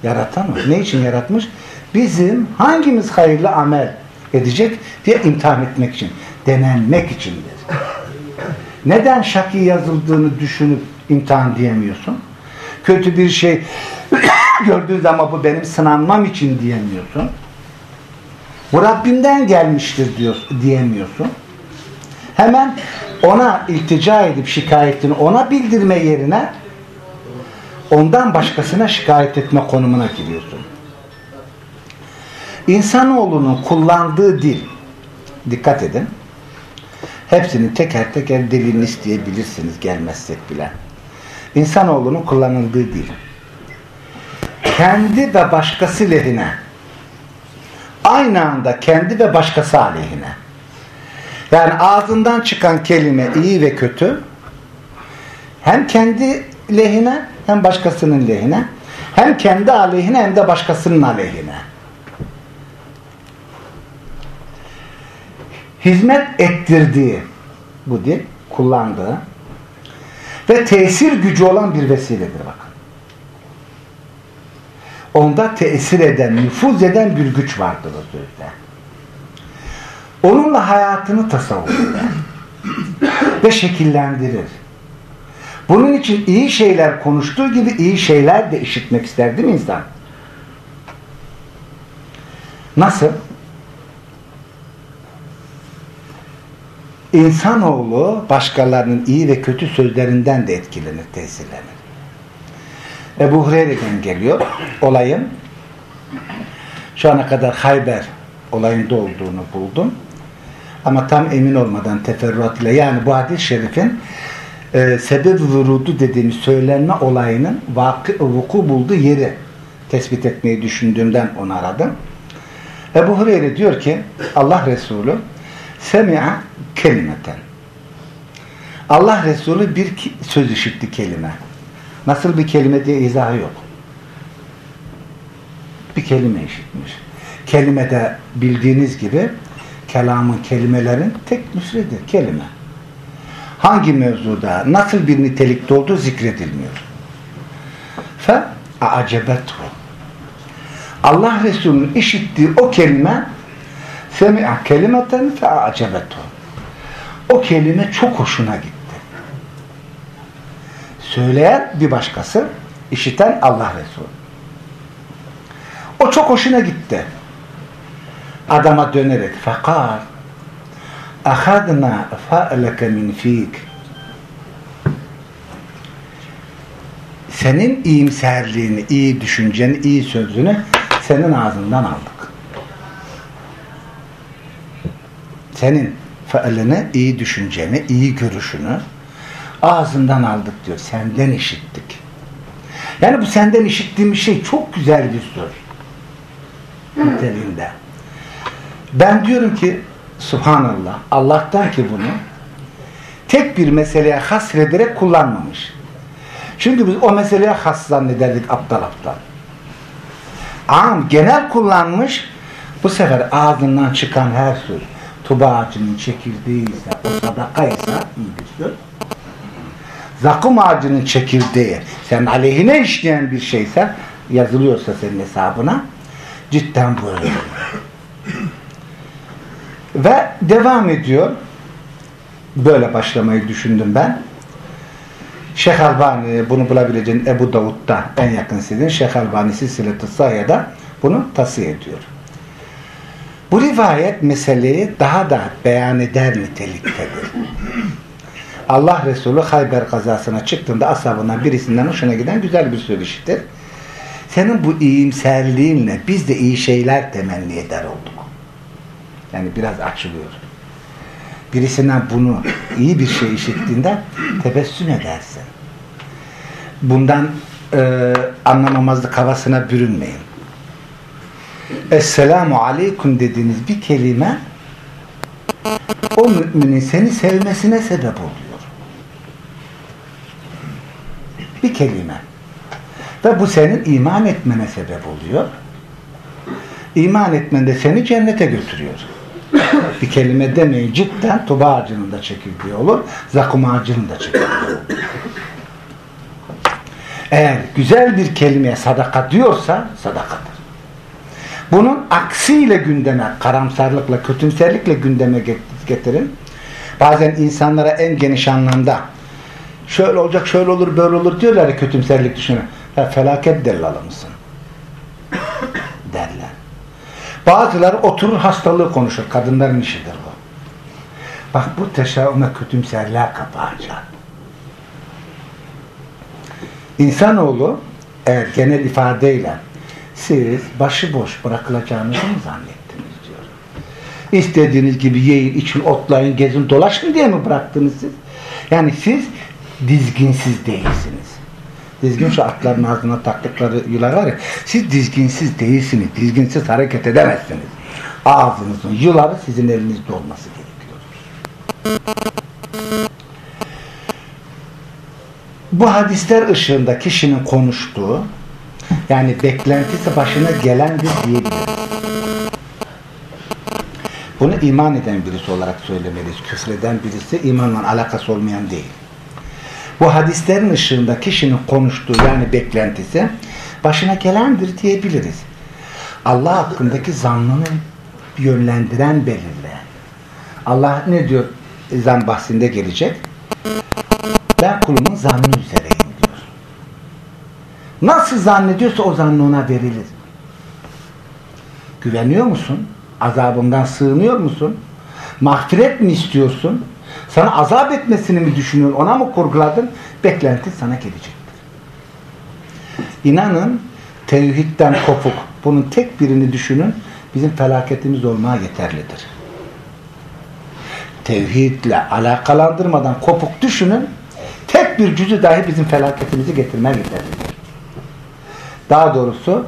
yaratan o. Ne için yaratmış? Bizim hangimiz hayırlı amel edecek diye imtihan etmek için. Denenmek içindir. Neden şaki yazıldığını düşünüp imtihan diyemiyorsun? Kötü bir şey [COUGHS] gördüğü zaman bu benim sınanmam için diyemiyorsun. Bu Rabbimden gelmiştir diyor, diyemiyorsun. Hemen ona iltica edip şikayetini ona bildirme yerine ondan başkasına şikayet etme konumuna giriyorsun. İnsanoğlunun kullandığı dil dikkat edin hepsini teker teker delilini isteyebilirsiniz gelmezsek bile. İnsanoğlunun kullanıldığı dil kendi ve başkası lehine aynı anda kendi ve başkası aleyhine yani ağzından çıkan kelime iyi ve kötü hem kendi lehine hem başkasının lehine hem kendi aleyhine hem de başkasının aleyhine hizmet ettirdiği bu dil kullandığı ve tesir gücü olan bir vesiledir bakın. Onda tesir eden, nüfuz eden bir güç vardır o sözde. Onunla hayatını tasavvur eder ve şekillendirir. Bunun için iyi şeyler konuştuğu gibi iyi şeyler de işitmek ister mi insan? Nasıl? İnsanoğlu başkalarının iyi ve kötü sözlerinden de etkilenir, tesirlenir. Ebu Hureyre'den geliyor olayın. Şu ana kadar Hayber olayında olduğunu buldum. Ama tam emin olmadan teferruat ile yani bu hadis-i şerifin e, sebep vurudu dediğimiz söylenme olayının vakı, vuku bulduğu yeri tespit etmeyi düşündüğümden onu aradım. Ebu Hureyre diyor ki Allah Resulü semi'a kelimeten. Allah Resulü bir söz işitti kelime. Nasıl bir kelime diye izahı yok. Bir kelime işitmiş. Kelimede bildiğiniz gibi kelamın, kelimelerin tek müsredir. Kelime. Hangi mevzuda, nasıl bir nitelikte olduğu zikredilmiyor. Fe acebethu. Allah Resulü'nün işittiği o kelime semi'a kelimeten fe acebethu. O kelime çok hoşuna gitti. Söyleyen bir başkası, işiten Allah Resulü. O çok hoşuna gitti. Adama dönerek fakar ahadna fa'leke min fik senin iyimserliğini, iyi düşünceni, iyi sözünü senin ağzından aldık. Senin fealini, iyi düşünceni, iyi görüşünü ağzından aldık diyor. Senden işittik. Yani bu senden işittiğim şey çok güzel bir söz. Niteliğinde. Ben diyorum ki Subhanallah Allah'tan ki bunu tek bir meseleye hasrederek kullanmamış. Çünkü biz o meseleye has zannederdik aptal aptal. Am genel kullanmış bu sefer ağzından çıkan her söz tuba ağacının çekirdeği ise o sadaka ise iyi bir söz. Zakım ağacının çekirdeği sen aleyhine işleyen bir şeyse yazılıyorsa senin hesabına cidden bu öyle. Ve devam ediyor. Böyle başlamayı düşündüm ben. Şeyh Albani bunu bulabileceğin Ebu Davud'da en yakın sizin Şeyh Albani Silsilet-i Sahya'da bunu tasih ediyor. Bu rivayet meseleyi daha da beyan eder niteliktedir. Allah Resulü Hayber kazasına çıktığında ashabından birisinden hoşuna giden güzel bir söz işitir. Senin bu iyimserliğinle biz de iyi şeyler temenni eder olduk. Yani biraz açılıyor. Birisinden bunu iyi bir şey işittiğinde tebessüm edersin. Bundan e, anlamamazlık havasına bürünmeyin. Esselamu aleyküm dediğiniz bir kelime o müminin seni sevmesine sebep oluyor. Bir kelime. Ve bu senin iman etmene sebep oluyor. İman etmen de seni cennete götürüyor. Bir kelime demeyin cidden tuba ağacının da çekildiği olur, zakum ağacının da çekildiği olur. Eğer güzel bir kelimeye sadaka diyorsa sadakadır. Bunun aksiyle gündeme, karamsarlıkla, kötümserlikle gündeme getirin. Bazen insanlara en geniş anlamda şöyle olacak, şöyle olur, böyle olur diyorlar ya kötümserlik düşünün. Ya felaket dellalı mısın? Derler. Bazıları oturur hastalığı konuşur. Kadınların işidir bu. Bak bu teşaüme kötümserliğe kapağacak. İnsanoğlu eğer genel ifadeyle siz başıboş bırakılacağınızı mı zannettiniz diyor. İstediğiniz gibi yiyin, için, otlayın, gezin, dolaşın diye mi bıraktınız siz? Yani siz dizginsiz değilsiniz. Dizgin şu atların ağzına taktıkları yılar var ya, siz dizginsiz değilsiniz, dizginsiz hareket edemezsiniz. Ağzınızın yıları sizin elinizde olması gerekiyor. Bu hadisler ışığında kişinin konuştuğu, yani beklentisi başına gelendir diyebiliriz. Bunu iman eden birisi olarak söylemeliyiz. Küfreden birisi imanla alakası olmayan değil. Bu hadislerin ışığında kişinin konuştuğu yani beklentisi başına gelendir diyebiliriz. Allah hakkındaki zannını yönlendiren, belirleyen. Allah ne diyor zan bahsinde gelecek? Ben kulumun zannı üzereyim diyor. Nasıl zannediyorsa o zannı ona verilir. Güveniyor musun? Azabından sığınıyor musun? Mağfiret mi istiyorsun? Sana azap etmesini mi düşünüyorsun? Ona mı kurguladın? Beklenti sana gelecektir. İnanın tevhidden kopuk. Bunun tek birini düşünün. Bizim felaketimiz olmaya yeterlidir. Tevhidle alakalandırmadan kopuk düşünün. Tek bir cüzü dahi bizim felaketimizi getirmeye yeterlidir. Daha doğrusu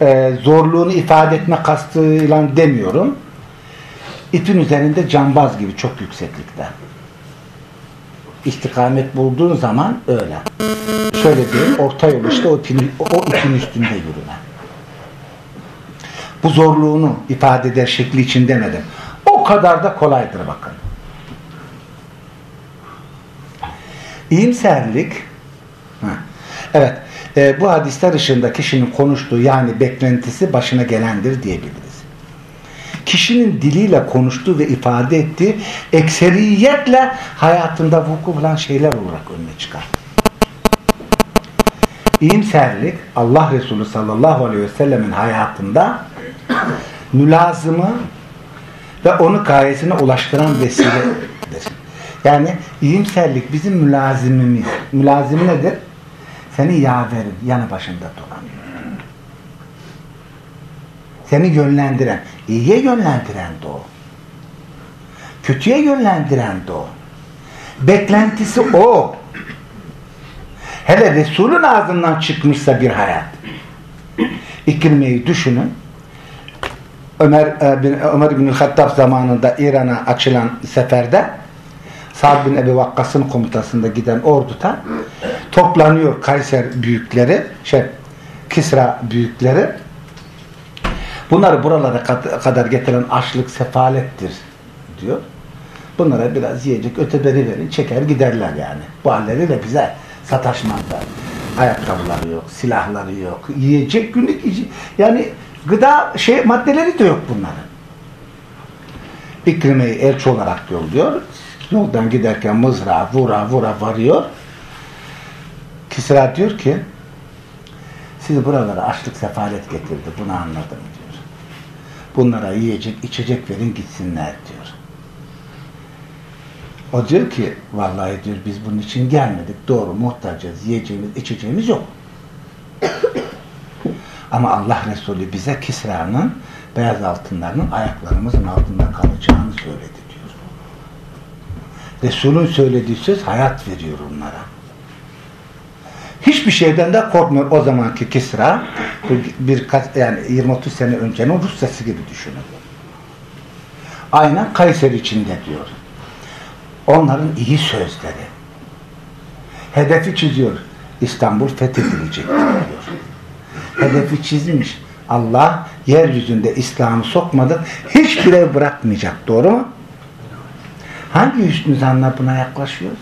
e, zorluğunu ifade etme kastıyla demiyorum. İpin üzerinde cambaz gibi çok yükseklikte. İstikamet bulduğun zaman öyle. Şöyle diyeyim, orta yol işte o ipin, o ipin üstünde yürüme. Bu zorluğunu ifade eder şekli için demedim. O kadar da kolaydır bakın. İyimserlik evet e, bu hadisler ışığında kişinin konuştuğu yani beklentisi başına gelendir diyebiliriz. Kişinin diliyle konuştuğu ve ifade ettiği ekseriyetle hayatında vuku bulan şeyler olarak önüne çıkar. İyimserlik Allah Resulü sallallahu aleyhi ve sellemin hayatında mülazımı ve onu gayesine ulaştıran vesiledir. Yani iyimserlik bizim mülazimimiz. Mülazim nedir? Seni yaverin yanı başında dolanıyor. Seni yönlendiren, iyiye yönlendiren de o. Kötüye yönlendiren de o. Beklentisi o. Hele Resul'ün ağzından çıkmışsa bir hayat. İkrimeyi düşünün. Ömer e, bin, Ömer bin Hattab zamanında İran'a açılan seferde Sa'd bin Ebi Vakkas'ın komutasında giden orduda toplanıyor Kayser büyükleri, şey Kisra büyükleri. Bunları buralara kadar getiren açlık sefalettir diyor. Bunlara biraz yiyecek öteberi verin, çeker giderler yani. Bu halleriyle bize sataşmazlar. Ayakkabıları yok, silahları yok, yiyecek günlük yani gıda şey maddeleri de yok bunların. İkrime'yi elçi olarak yolluyor. Yoldan giderken mızrağı vura vura varıyor. Kisra diyor ki sizi buralara açlık sefalet getirdi. Bunu anladım. Bunlara yiyecek, içecek verin gitsinler diyor. O diyor ki vallahi diyor biz bunun için gelmedik. Doğru muhtacız. Yiyeceğimiz, içeceğimiz yok. [COUGHS] Ama Allah Resulü bize Kisra'nın beyaz altınlarının ayaklarımızın altında kalacağını söyledi diyor. Resul'ün söylediği söz hayat veriyor onlara. Hiçbir şeyden de korkmuyor o zamanki Kisra. Bir, yani 20-30 sene öncenin Rusyası gibi düşünün. Aynen Kayser içinde diyor. Onların iyi sözleri. Hedefi çiziyor. İstanbul fethedilecek diyor. Hedefi çizmiş. Allah yeryüzünde İslam'ı sokmadı. Hiçbir ev bırakmayacak. Doğru mu? Hangi hüsnü zanla buna yaklaşıyoruz?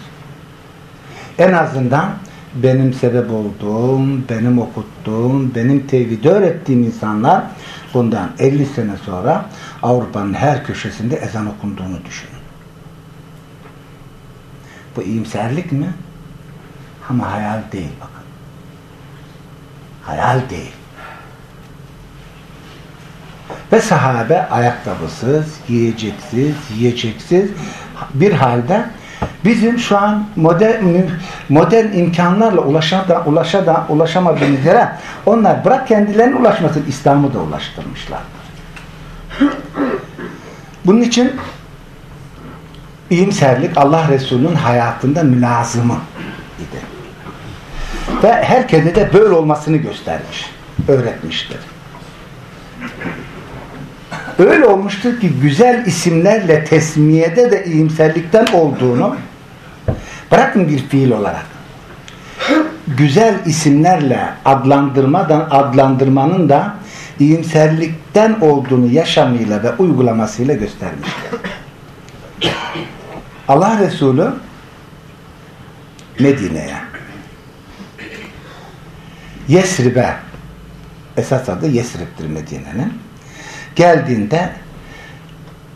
En azından benim sebep olduğum, benim okuttuğum, benim tevhidi öğrettiğim insanlar bundan 50 sene sonra Avrupa'nın her köşesinde ezan okunduğunu düşünün. Bu iyimserlik mi? Ama hayal değil bakın. Hayal değil. Ve sahabe ayakkabısız, yiyeceksiz, yiyeceksiz bir halde bizim şu an modern, modern imkanlarla ulaşada, ulaşada, ulaşamadığımız yere onlar bırak kendilerine ulaşmasın İslam'ı da ulaştırmışlardır. Bunun için iyimserlik Allah Resulü'nün hayatında mülazımı idi. Ve herkese de böyle olmasını göstermiş, öğretmiştir. Öyle olmuştur ki güzel isimlerle tesmiyede de iyimserlikten olduğunu bırakın bir fiil olarak. Güzel isimlerle adlandırmadan adlandırmanın da iyimserlikten olduğunu yaşamıyla ve uygulamasıyla göstermiştir. Allah Resulü Medine'ye. Yesrib'e. Esas adı Yesrib'dir Medine'nin geldiğinde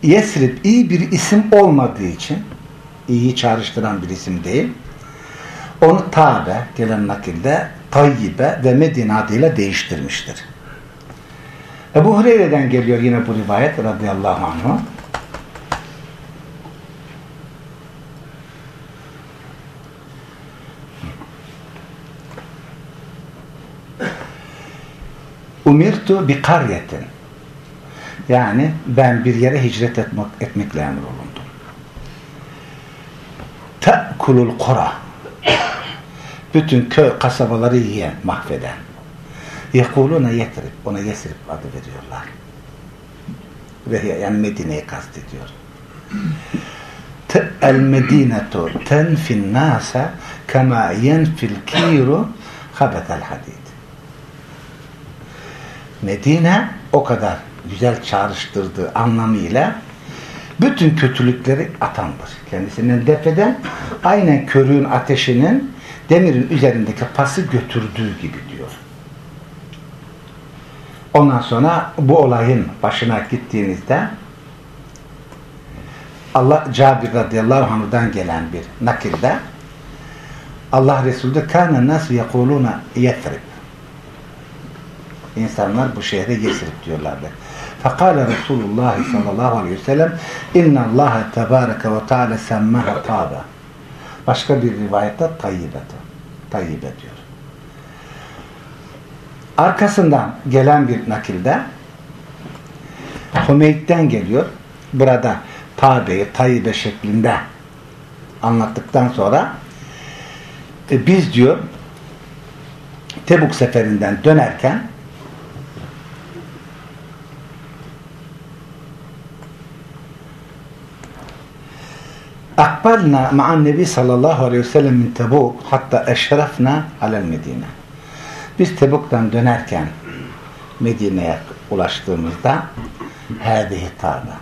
Yesrib iyi bir isim olmadığı için iyi çağrıştıran bir isim değil onu Tabe gelen nakilde Tayyibe ve Medine adıyla değiştirmiştir. Ebu Hureyre'den geliyor yine bu rivayet radıyallahu anh'u Umirtu bi karyetin. Yani ben bir yere hicret etmek, etmekle emrolundum. Te'kulul kura. Bütün köy kasabaları yiyen, mahveden. Yekuluna yetrib. Ona yesrib adı veriyorlar. Ve yani Medine'yi kastediyor. El medinetu tenfin nasa kema yenfil kiru habetel hadid. Medine o kadar güzel çağrıştırdığı anlamıyla bütün kötülükleri atandır. Kendisinden defeden aynen körüğün ateşinin demirin üzerindeki pası götürdüğü gibi diyor. Ondan sonra bu olayın başına gittiğinizde Allah Cabir radıyallahu anh'dan gelen bir nakilde Allah Resulü de kâne nâsü yekulûne yethrib İnsanlar bu şehre Yesrib diyorlardı. Fekale Resulullah sallallahu aleyhi ve sellem inna Allah tebareke ve teala semmaha tabe. Başka bir rivayette tayyibete. Tayyibe diyor. Arkasından gelen bir nakilde Hümeyd'den geliyor. Burada Tabe'yi Tayibe şeklinde anlattıktan sonra e, biz diyor Tebuk seferinden dönerken Akbalna ma'an nebi sallallahu aleyhi ve sellem min Tebuk hatta eşrefna alel Medine. Biz Tebuk'tan dönerken Medine'ye ulaştığımızda hâdihi tarla.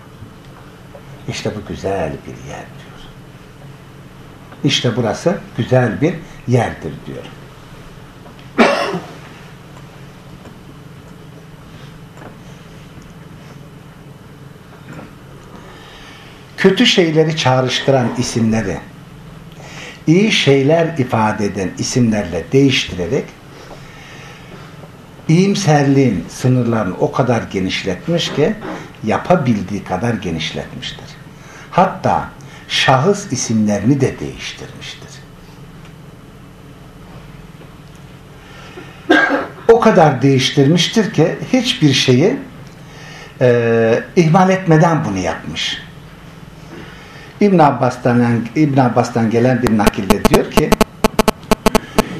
İşte bu güzel bir yer diyor. İşte burası güzel bir yerdir diyor. Kötü şeyleri çağrıştıran isimleri iyi şeyler ifade eden isimlerle değiştirerek iyimserliğin sınırlarını o kadar genişletmiş ki yapabildiği kadar genişletmiştir. Hatta şahıs isimlerini de değiştirmiştir. O kadar değiştirmiştir ki hiçbir şeyi e, ihmal etmeden bunu yapmış. İbn Abbas'tan İbn Abbas'tan gelen bir nakilde diyor ki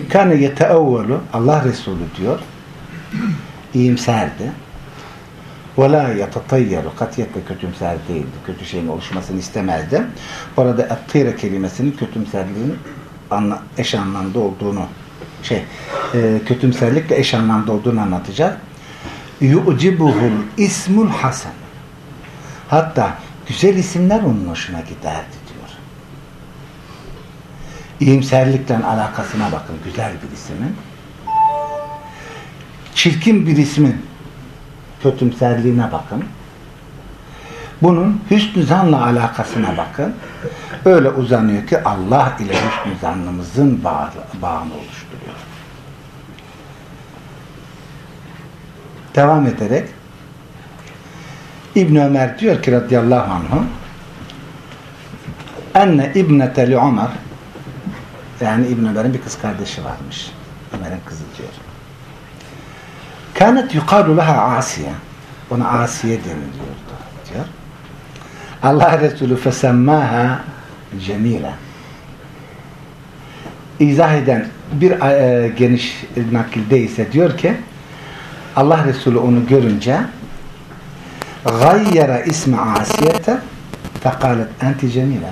kâne yeteevvelu Allah Resulü diyor iyimserdi ve la yetetayyaru katiyetle kötümser değildi. Kötü şeyin oluşmasını istemezdi. Orada ettire kelimesinin kötümserliğin anla, eş anlamda olduğunu şey e, kötümserlikle eş anlamda olduğunu anlatacak. Yu'cibuhul ismul hasen. Hatta güzel isimler onun hoşuna giderdi diyor. İyimserlikle alakasına bakın güzel bir ismin. Çirkin bir ismin kötümserliğine bakın. Bunun hüsnü zanla alakasına bakın. Öyle uzanıyor ki Allah ile hüsnü zannımızın bağı, bağını oluşturuyor. Devam ederek İbn Ömer diyor ki radıyallahu anh'ın enne ibnete li Ömer yani İbn Ömer'in bir kız kardeşi varmış. Ömer'in kızı diyor. Kânet yukalu leha Asiye. Ona Asiye deniliyordu diyor. Allah Resulü fesemmâha cemile. İzah eden bir e, geniş nakilde ise diyor ki Allah Resulü onu görünce gayyara ismi asiyete fekalet enti cemile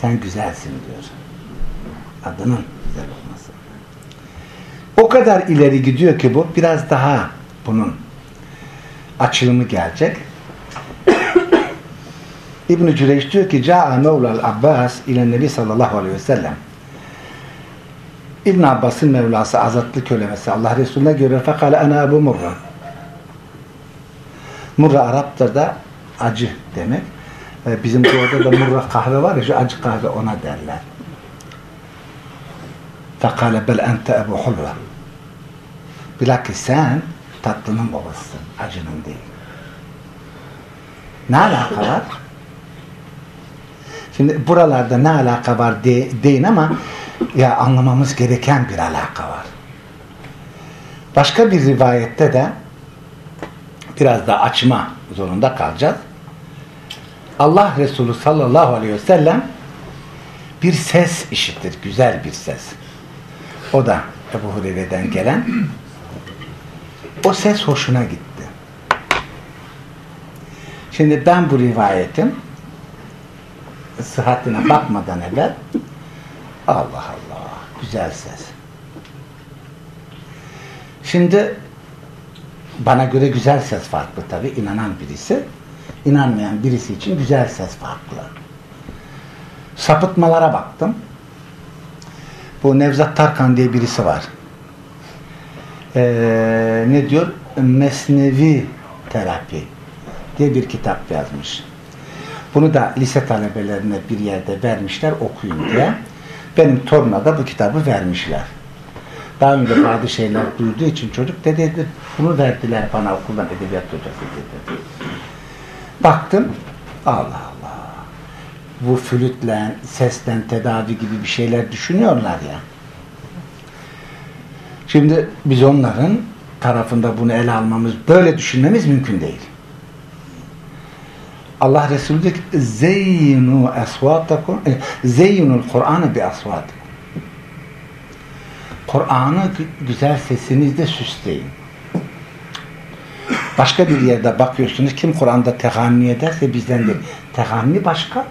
sen güzelsin diyor. Adının güzel olması. O kadar ileri gidiyor ki bu biraz daha bunun açılımı gelecek. [COUGHS] İbn-i Cüreyş diyor ki Ca'a Mevla'l Abbas ile Nebi sallallahu aleyhi ve sellem İbn Abbas'ın Mevlası azatlı kölemesi Allah Resulüne göre fekale ana Ebu Murra Murra Arap'ta acı demek. Ee, bizim orada da murra kahve var ya şu acı kahve ona derler. Fekale bel ente Ebu Hulva Bilakis sen tatlının babasısın. Acının değil. Ne alaka var? Şimdi buralarda ne alaka var de, deyin ama ya anlamamız gereken bir alaka var. Başka bir rivayette de biraz daha açma zorunda kalacağız. Allah Resulü sallallahu aleyhi ve sellem bir ses işitir. Güzel bir ses. O da Ebu Hureyre'den gelen o ses hoşuna gitti. Şimdi ben bu rivayetin sıhhatine bakmadan evvel Allah Allah güzel ses. Şimdi bana göre güzel ses farklı tabi inanan birisi inanmayan birisi için güzel ses farklı. Sapıtmalara baktım. Bu Nevzat Tarkan diye birisi var. Ee, ne diyor? Mesnevi terapi diye bir kitap yazmış. Bunu da lise talebelerine bir yerde vermişler okuyun diye. Benim toruna da bu kitabı vermişler. Daha önce bazı şeyler duyduğu için çocuk dedi, bunu verdiler bana okuldan edebiyat hocası dedi. Baktım Allah Allah bu flütle, sesten tedavi gibi bir şeyler düşünüyorlar ya. Şimdi biz onların tarafında bunu ele almamız, böyle düşünmemiz mümkün değil. Allah Resulü diyor ki zeyyinu esvatakum e, zeyyinul Kur'an'ı bi asvatikum Kur'an'ı güzel sesinizle süsleyin. Başka bir yerde bakıyorsunuz kim Kur'an'da teganni ederse bizden de teganni başka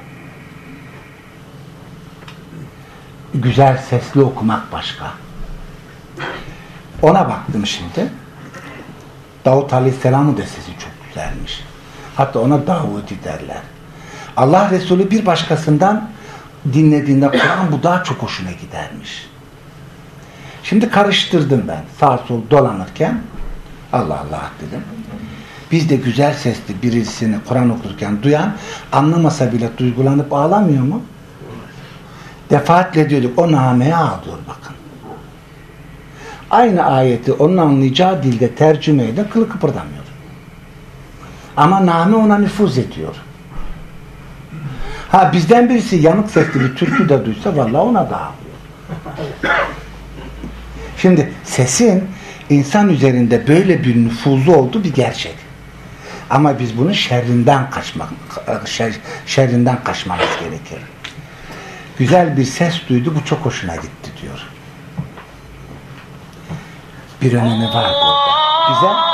güzel sesli okumak başka. Ona baktım şimdi. Davut Aleyhisselam'ın da sesi çok güzelmiş. Hatta ona Davudi derler. Allah Resulü bir başkasından dinlediğinde Kur'an bu daha çok hoşuna gidermiş. Şimdi karıştırdım ben. Sağ sol dolanırken Allah Allah dedim. Biz de güzel sesli birisini Kur'an okurken duyan anlamasa bile duygulanıp ağlamıyor mu? Defaatle diyorduk o nameye ağlıyor bakın. Aynı ayeti onun anlayacağı dilde tercüme eden kılı kıpırdamıyor. Ama name ona nüfuz ediyor. Ha bizden birisi yanık sesli bir türkü de duysa vallahi ona da ağlıyor. Şimdi sesin insan üzerinde böyle bir nüfuzu olduğu bir gerçek. Ama biz bunun şerrinden kaçmak, şer, şerrinden kaçmamız gerekir. Güzel bir ses duydu, bu çok hoşuna gitti diyor. Bir önemi var burada. Bize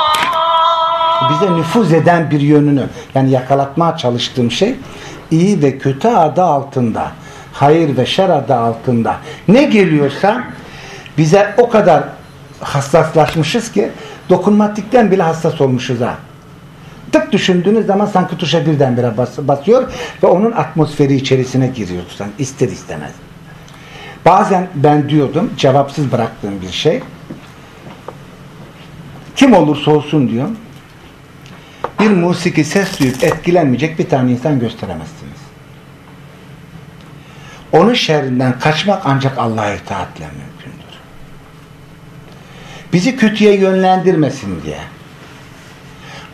bize nüfuz eden bir yönünü yani yakalatmaya çalıştığım şey iyi ve kötü adı altında hayır ve şer adı altında ne geliyorsa bize o kadar hassaslaşmışız ki dokunmatikten bile hassas olmuşuz ha. Tık düşündüğünüz zaman sanki tuşa birdenbire bas, basıyor ve onun atmosferi içerisine giriyorsun ister istemez. Bazen ben diyordum cevapsız bıraktığım bir şey kim olursa olsun diyor bir musiki ses duyup etkilenmeyecek bir tane insan gösteremezsiniz. Onun şerrinden kaçmak ancak Allah'a itaatle mümkündür. Bizi kötüye yönlendirmesin diye.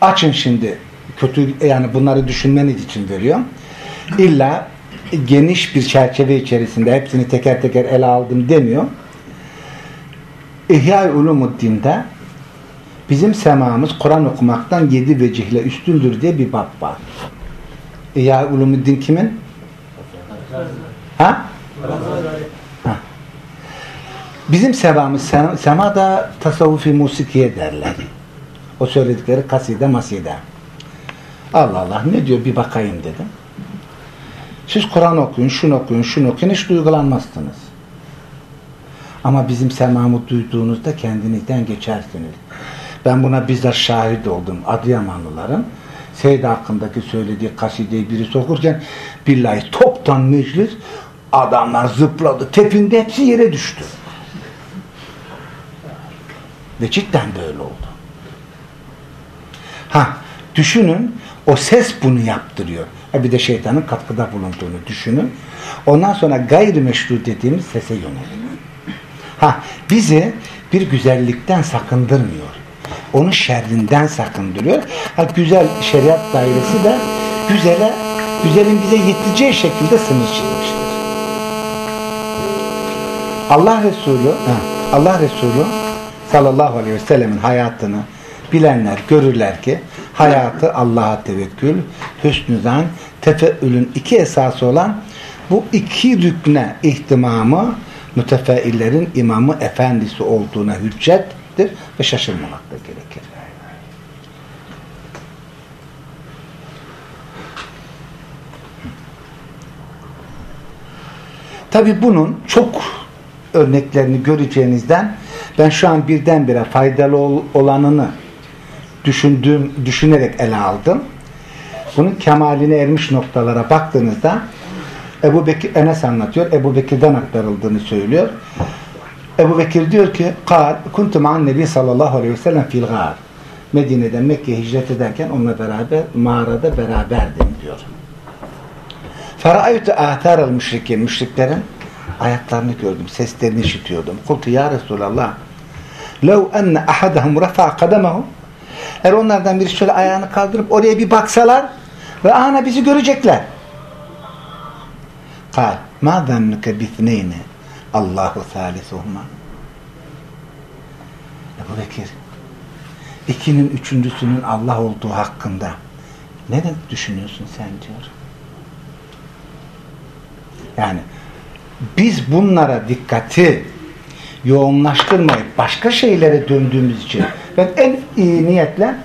Açın şimdi kötü yani bunları düşünmeniz için veriyorum. İlla geniş bir çerçeve içerisinde hepsini teker teker ele aldım demiyor. İhya-i Ulumuddin'de bizim semamız Kur'an okumaktan yedi vecihle üstündür diye bir bab var. İhya-i Ulumuddin kimin? Ha? Bizim sevamız sema da tasavvufi musikiye derler. O söyledikleri kaside maside. Allah Allah ne diyor bir bakayım dedim. Siz Kur'an okuyun, şunu okuyun, şunu okuyun hiç duygulanmazsınız. Ama bizim semamı duyduğunuzda kendinizden geçersiniz. Ben buna bizzat şahit oldum. Adıyamanlıların Seyda hakkındaki söylediği kasideyi birisi okurken billahi toptan meclis adamlar zıpladı. Tepinde hepsi yere düştü. Ve cidden böyle oldu. Ha, düşünün o ses bunu yaptırıyor. Ha, bir de şeytanın katkıda bulunduğunu düşünün. Ondan sonra gayrimeşru dediğimiz sese yöneliyor. Ha, bizi bir güzellikten sakındırmıyor. Onu şerrinden sakındırıyor. Ha, güzel şeriat dairesi de güzele, güzelin bize yeteceği şekilde sınır çizmiştir. Allah Resulü, ha, Allah Resulü sallallahu aleyhi ve sellemin hayatını bilenler görürler ki hayatı Allah'a tevekkül, hüsnü zan, tefeülün iki esası olan bu iki rükne ihtimamı mütefeillerin imamı efendisi olduğuna hüccettir ve şaşırmamak da gerekir. Tabi bunun çok örneklerini göreceğinizden ben şu an birdenbire faydalı olanını düşündüğüm, düşünerek ele aldım. Bunun kemaline ermiş noktalara baktığınızda Ebu Bekir, Enes anlatıyor. Ebu Bekir'den aktarıldığını söylüyor. Ebu Bekir diyor ki Kal, kuntu ma'an nebi sallallahu aleyhi ve sellem fil gâr. Medine'den Mekke'ye hicret ederken onunla beraber mağarada beraberdim diyor. Feraytu âthârel müşrikin. Müşriklerin ayaklarını gördüm. Seslerini işitiyordum. Kultu ya Resulallah lev enne ahadahum rafa'a kademahu eğer onlardan biri şöyle ayağını kaldırıp oraya bir baksalar ve ana bizi görecekler. Kal, ma zannuke bithneyne Allahu salisuhuma. Ebu Bekir, ikinin üçüncüsünün Allah olduğu hakkında ne düşünüyorsun sen diyor. Yani biz bunlara dikkati yoğunlaştırmayıp başka şeylere döndüğümüz için ben en iyi niyetle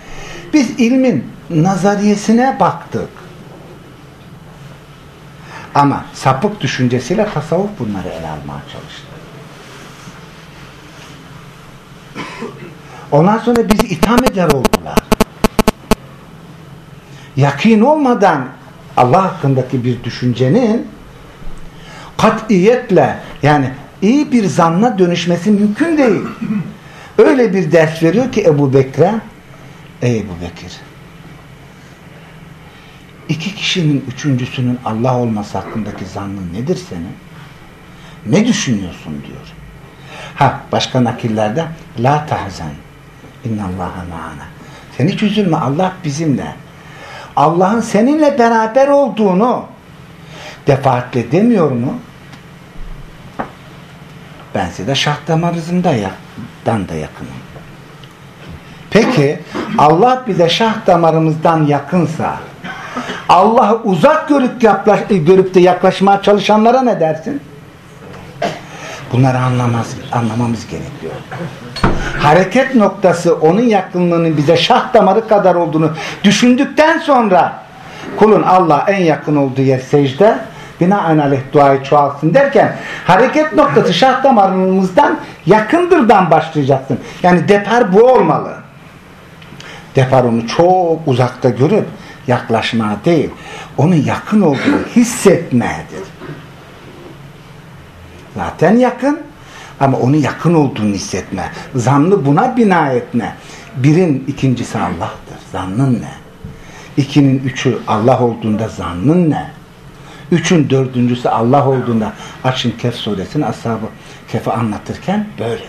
biz ilmin nazariyesine baktık. Ama sapık düşüncesiyle tasavvuf bunları ele almaya çalıştı. Ondan sonra bizi itham eder oldular. Yakin olmadan Allah hakkındaki bir düşüncenin katiyetle yani iyi bir zanna dönüşmesi mümkün değil. Öyle bir ders veriyor ki Ebu Bekir'e Ey Ebu Bekir iki kişinin üçüncüsünün Allah olması hakkındaki zannın nedir senin? Ne düşünüyorsun diyor. Ha başka nakillerde la tahzen innallaha ma'ana. Sen hiç üzülme Allah bizimle. Allah'ın seninle beraber olduğunu defaatle demiyor mu? Ben size şah damarızımda ya, dan da yakınım. Peki Allah bize şah damarımızdan yakınsa Allah'ı uzak görüp, yaklaş, görüp de yaklaşmaya çalışanlara ne dersin? Bunları anlamaz, anlamamız gerekiyor. Hareket noktası onun yakınlığının bize şah damarı kadar olduğunu düşündükten sonra kulun Allah'a en yakın olduğu yer secde binaenaleyh duayı çoğalsın derken hareket noktası şah damarımızdan yakındırdan başlayacaksın. Yani depar bu olmalı. Depar onu çok uzakta görüp yaklaşma değil, onun yakın olduğunu hissetmedir. Zaten yakın ama onun yakın olduğunu hissetme. Zannı buna bina etme. Birin ikincisi Allah'tır. Zannın ne? İkinin üçü Allah olduğunda zannın ne? Üçün dördüncüsü Allah olduğunda açın Kehf suresini ashabı Kehf'i anlatırken böyle diyor.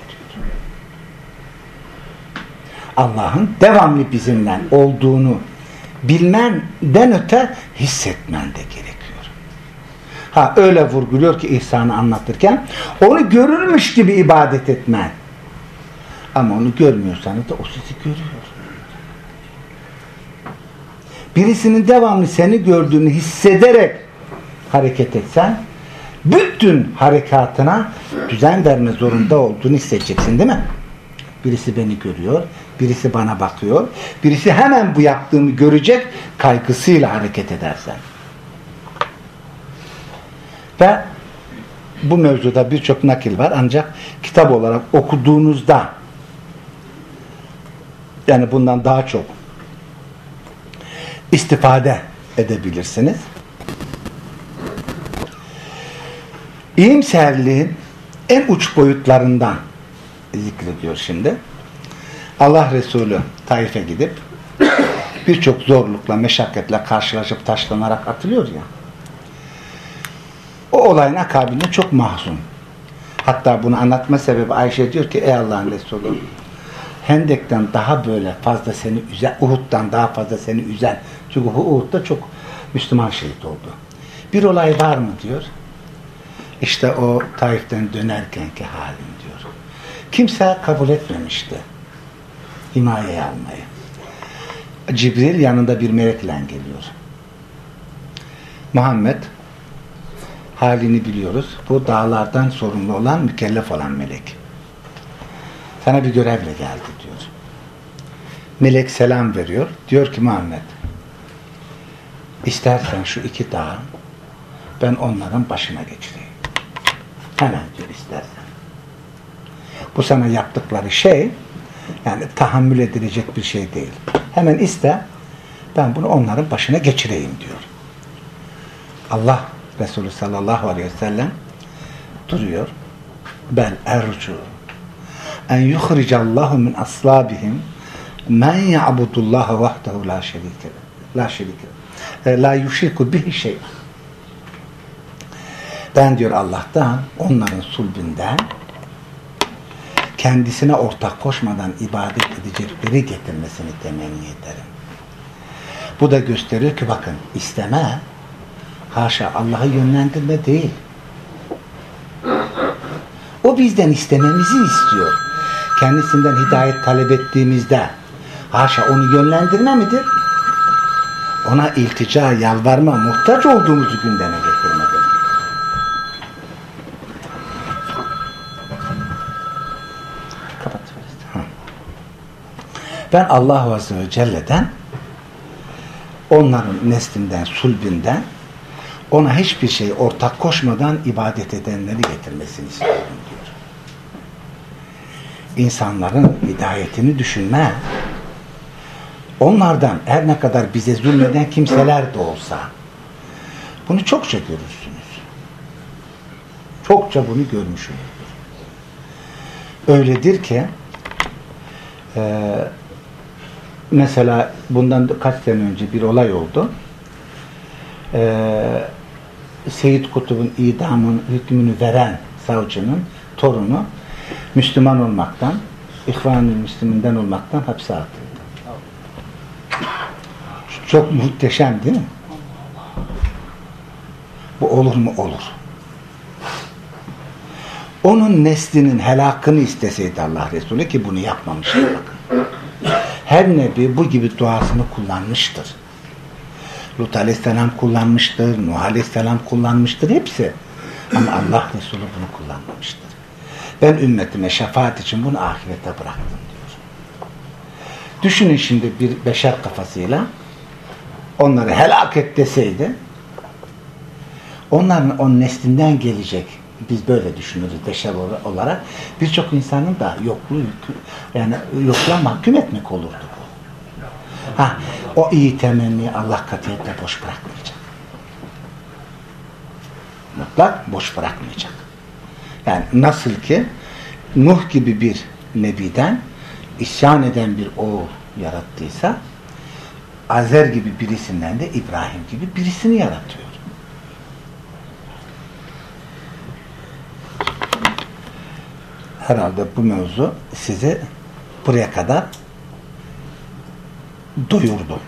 Allah'ın devamlı bizimle olduğunu bilmenden öte hissetmen de gerekiyor. Ha öyle vurguluyor ki ihsanı anlatırken onu görürmüş gibi ibadet etmen. Ama onu görmüyorsanız da o sizi görüyor. Birisinin devamlı seni gördüğünü hissederek hareket etsen bütün harekatına düzen verme zorunda olduğunu hissedeceksin değil mi? Birisi beni görüyor, birisi bana bakıyor, birisi hemen bu yaptığımı görecek kaygısıyla hareket edersen. Ve bu mevzuda birçok nakil var ancak kitap olarak okuduğunuzda yani bundan daha çok istifade edebilirsiniz. İyimserliğin en uç boyutlarından zikrediyor şimdi. Allah Resulü Taif'e gidip birçok zorlukla, meşakkatle karşılaşıp taşlanarak atılıyor ya. O olayın akabinde çok mahzun. Hatta bunu anlatma sebebi Ayşe diyor ki ey Allah'ın Resulü Hendek'ten daha böyle fazla seni üzen, Uhud'dan daha fazla seni üzen. Çünkü Uhud'da çok Müslüman şehit oldu. Bir olay var mı diyor. İşte o Taif'ten dönerkenki halim diyor. Kimse kabul etmemişti himayeye almayı. Cibril yanında bir melekle geliyor. Muhammed halini biliyoruz. Bu dağlardan sorumlu olan, mükellef olan melek. Sana bir görevle geldi diyor. Melek selam veriyor. Diyor ki Muhammed istersen şu iki dağı ben onların başına geçireyim. Hemen diyor istersen. Bu sana yaptıkları şey yani tahammül edilecek bir şey değil. Hemen iste ben bunu onların başına geçireyim diyor. Allah Resulü sallallahu aleyhi ve sellem duruyor. Bel ercu en yuhricallahu min aslabihim men ya'budullaha vahdehu la şerike la şerike e, la yuşriku bihi şey ben diyor Allah'tan onların sulbünden kendisine ortak koşmadan ibadet edecekleri getirmesini temenni ederim. Bu da gösteriyor ki bakın isteme haşa Allah'ı yönlendirme değil. O bizden istememizi istiyor. Kendisinden hidayet talep ettiğimizde Haşa onu yönlendirme midir? Ona iltica, yalvarma, muhtaç olduğumuzu gündeme Ben Allah Azze ve Celle'den onların neslinden, sulbinden ona hiçbir şey ortak koşmadan ibadet edenleri getirmesini istiyorum diyor. İnsanların hidayetini düşünme, onlardan her ne kadar bize zulmeden kimseler de olsa bunu çokça görürsünüz. Çokça bunu görmüşsünüz. Öyledir ki e, mesela bundan kaç sene önce bir olay oldu. Ee, Seyit Kutub'un idamın hükmünü veren savcının torunu Müslüman olmaktan, İhvan-ı Müslüminden olmaktan hapse atıldı. Çok muhteşem değil mi? Bu olur mu? Olur. Onun neslinin helakını isteseydi Allah Resulü ki bunu yapmamıştır bakın. Her nebi bu gibi duasını kullanmıştır. Lut aleyhisselam kullanmıştır, Nuh aleyhisselam kullanmıştır hepsi. Ama Allah Resulü bunu kullanmamıştır. Ben ümmetime şefaat için bunu ahirete bıraktım diyor. Düşünün şimdi bir beşer kafasıyla onları helak et deseydi onların o neslinden gelecek biz böyle düşünürüz beşer olarak birçok insanın da yokluğu yani yokluğa mahkum etmek olurdu bu. Ha, o iyi temenni Allah katiyetle boş bırakmayacak. Mutlak boş bırakmayacak. Yani nasıl ki Nuh gibi bir nebiden isyan eden bir oğul yarattıysa Azer gibi birisinden de İbrahim gibi birisini yaratıyor. Herhalde bu mevzu sizi buraya kadar doyurdu.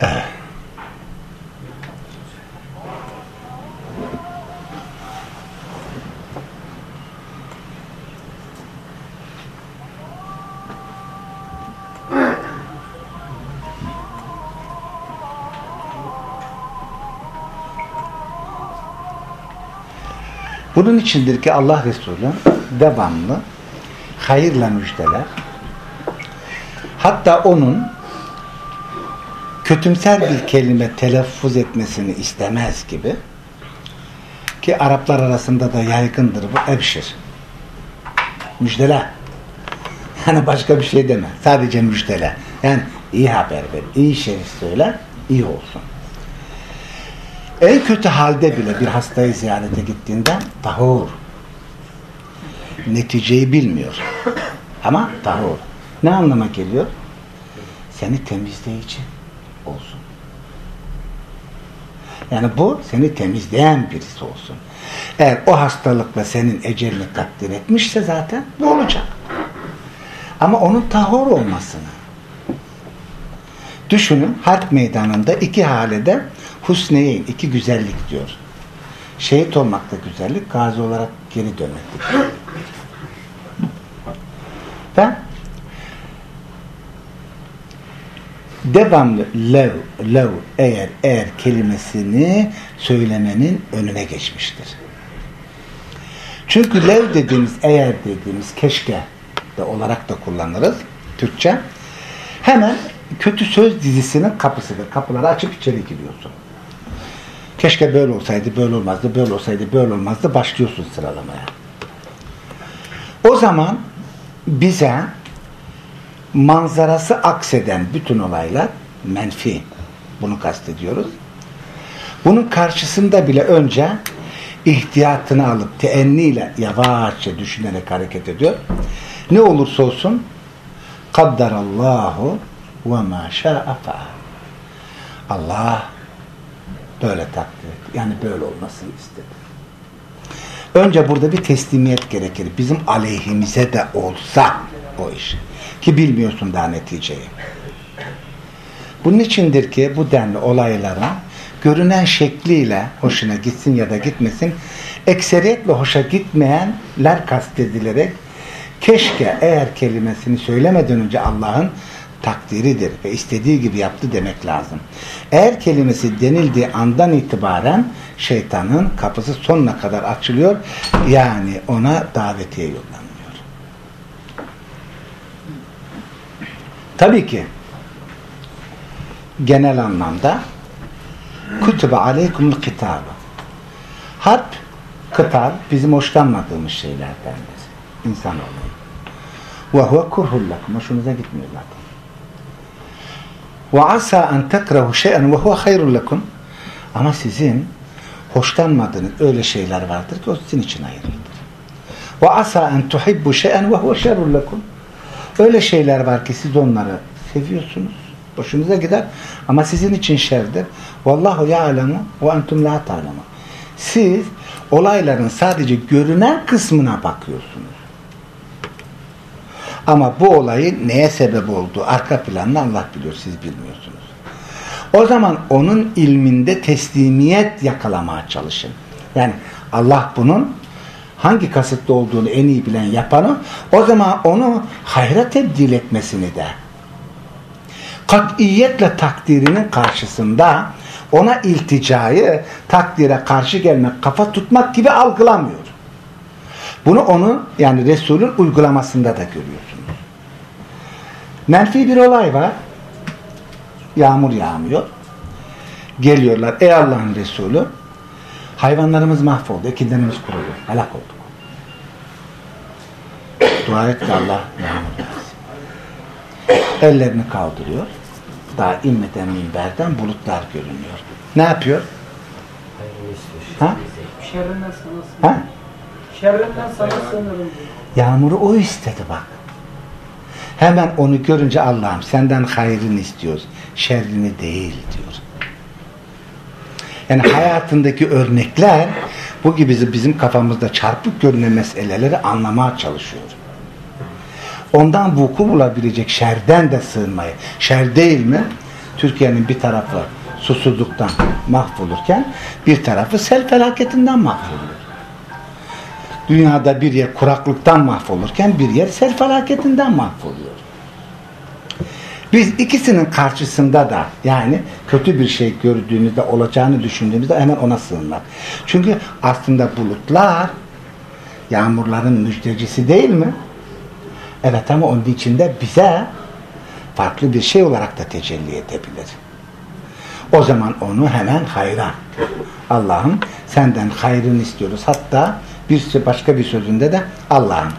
Evet. Bunun içindir ki Allah Resulü devamlı hayırla müjdeler. Hatta onun kötümser bir kelime telaffuz etmesini istemez gibi ki Araplar arasında da yaygındır bu ebşir. Müjdele. [LAUGHS] Yani başka bir şey deme. Sadece müjdele. Yani iyi haber ver. iyi şey söyle. iyi olsun. En kötü halde bile bir hastayı ziyarete gittiğinde tahur. Neticeyi bilmiyor. Ama tahur. Ne anlama geliyor? Seni temizleyici olsun. Yani bu seni temizleyen birisi olsun. Eğer o hastalıkla senin ecelini takdir etmişse zaten bu olacak. Ama onun tahur olmasını. Düşünün harp meydanında iki halede husneyin, iki güzellik diyor. Şehit olmak da güzellik, gazi olarak geri dönmek de. Ben devamlı lev, lev eğer eğer kelimesini söylemenin önüne geçmiştir. Çünkü lev dediğimiz eğer dediğimiz keşke de olarak da kullanırız Türkçe. Hemen kötü söz dizisinin kapısıdır. Kapıları açıp içeri giriyorsun. Keşke böyle olsaydı, böyle olmazdı, böyle olsaydı, böyle olmazdı. Başlıyorsun sıralamaya. O zaman bize manzarası akseden bütün olaylar menfi. Bunu kastediyoruz. Bunun karşısında bile önce ihtiyatını alıp teenniyle yavaşça düşünerek hareket ediyor. Ne olursa olsun kaddarallahu ve ma şa'a Allah böyle takdir etti. Yani böyle olmasını istedi. Önce burada bir teslimiyet gerekir. Bizim aleyhimize de olsa o iş. Ki bilmiyorsun daha neticeyi. Bunun içindir ki bu denli olaylara görünen şekliyle hoşuna gitsin ya da gitmesin ekseriyetle hoşa gitmeyenler kastedilerek keşke eğer kelimesini söylemeden önce Allah'ın takdiridir ve istediği gibi yaptı demek lazım. Eğer kelimesi denildiği andan itibaren şeytanın kapısı sonuna kadar açılıyor. Yani ona davetiye yollanıyor. Tabii ki genel anlamda kütübe aleykumul kitabı harp, kıtal bizim hoşlanmadığımız şeylerdendir. İnsan olmayı. Ve huve kurhullakum. Hoşunuza gitmiyor zaten. En tekrahu şey'en ve huve hayrun lekum. Ama sizin hoşlanmadığınız öyle şeyler vardır ki o sizin için hayırlıdır. En tuhibbu şey'en ve huve şerrun lekum. Öyle şeyler var ki siz onları seviyorsunuz. Hoşunuza gider ama sizin için şerdir. Vallahu ya'lemu ve entum la ta'lemu. Siz olayların sadece görünen kısmına bakıyorsunuz. Ama bu olayı neye sebep olduğu arka planını Allah biliyor, siz bilmiyorsunuz. O zaman onun ilminde teslimiyet yakalamaya çalışın. Yani Allah bunun hangi kasıtlı olduğunu en iyi bilen yapanı o zaman onu hayra tebdil etmesini de katiyetle takdirinin karşısında ona ilticayı takdire karşı gelmek, kafa tutmak gibi algılamıyor. Bunu onu yani Resul'ün uygulamasında da görüyorsunuz. Menfi bir olay var. Yağmur yağmıyor. Geliyorlar. Ey Allah'ın Resulü hayvanlarımız mahvoldu. Ekinlerimiz kuruyor. Helak olduk. Dua et ki Allah yağmur versin. Ellerini kaldırıyor. Daha inmeden minberden bulutlar görünüyor. Ne yapıyor? Ha? Sana Ha? Şerrinden sana sığınırım. Yağmuru o istedi bak. Hemen onu görünce Allah'ım senden hayrını istiyoruz. Şerrini değil diyor. Yani hayatındaki örnekler bu gibi bizim kafamızda çarpık görünen meseleleri anlamaya çalışıyor. Ondan vuku bulabilecek şerden de sığınmayı. Şer değil mi? Türkiye'nin bir tarafı susuzluktan mahvolurken bir tarafı sel felaketinden mahvoluyor. Dünyada bir yer kuraklıktan mahvolurken bir yer sel felaketinden mahvoluyor. Biz ikisinin karşısında da yani kötü bir şey gördüğümüzde olacağını düşündüğümüzde hemen ona sığınmak. Çünkü aslında bulutlar yağmurların müjdecisi değil mi? Evet ama onun içinde bize farklı bir şey olarak da tecelli edebilir. O zaman onu hemen hayra. Allah'ım senden hayrını istiyoruz. Hatta bir başka bir sözünde de Allah'ım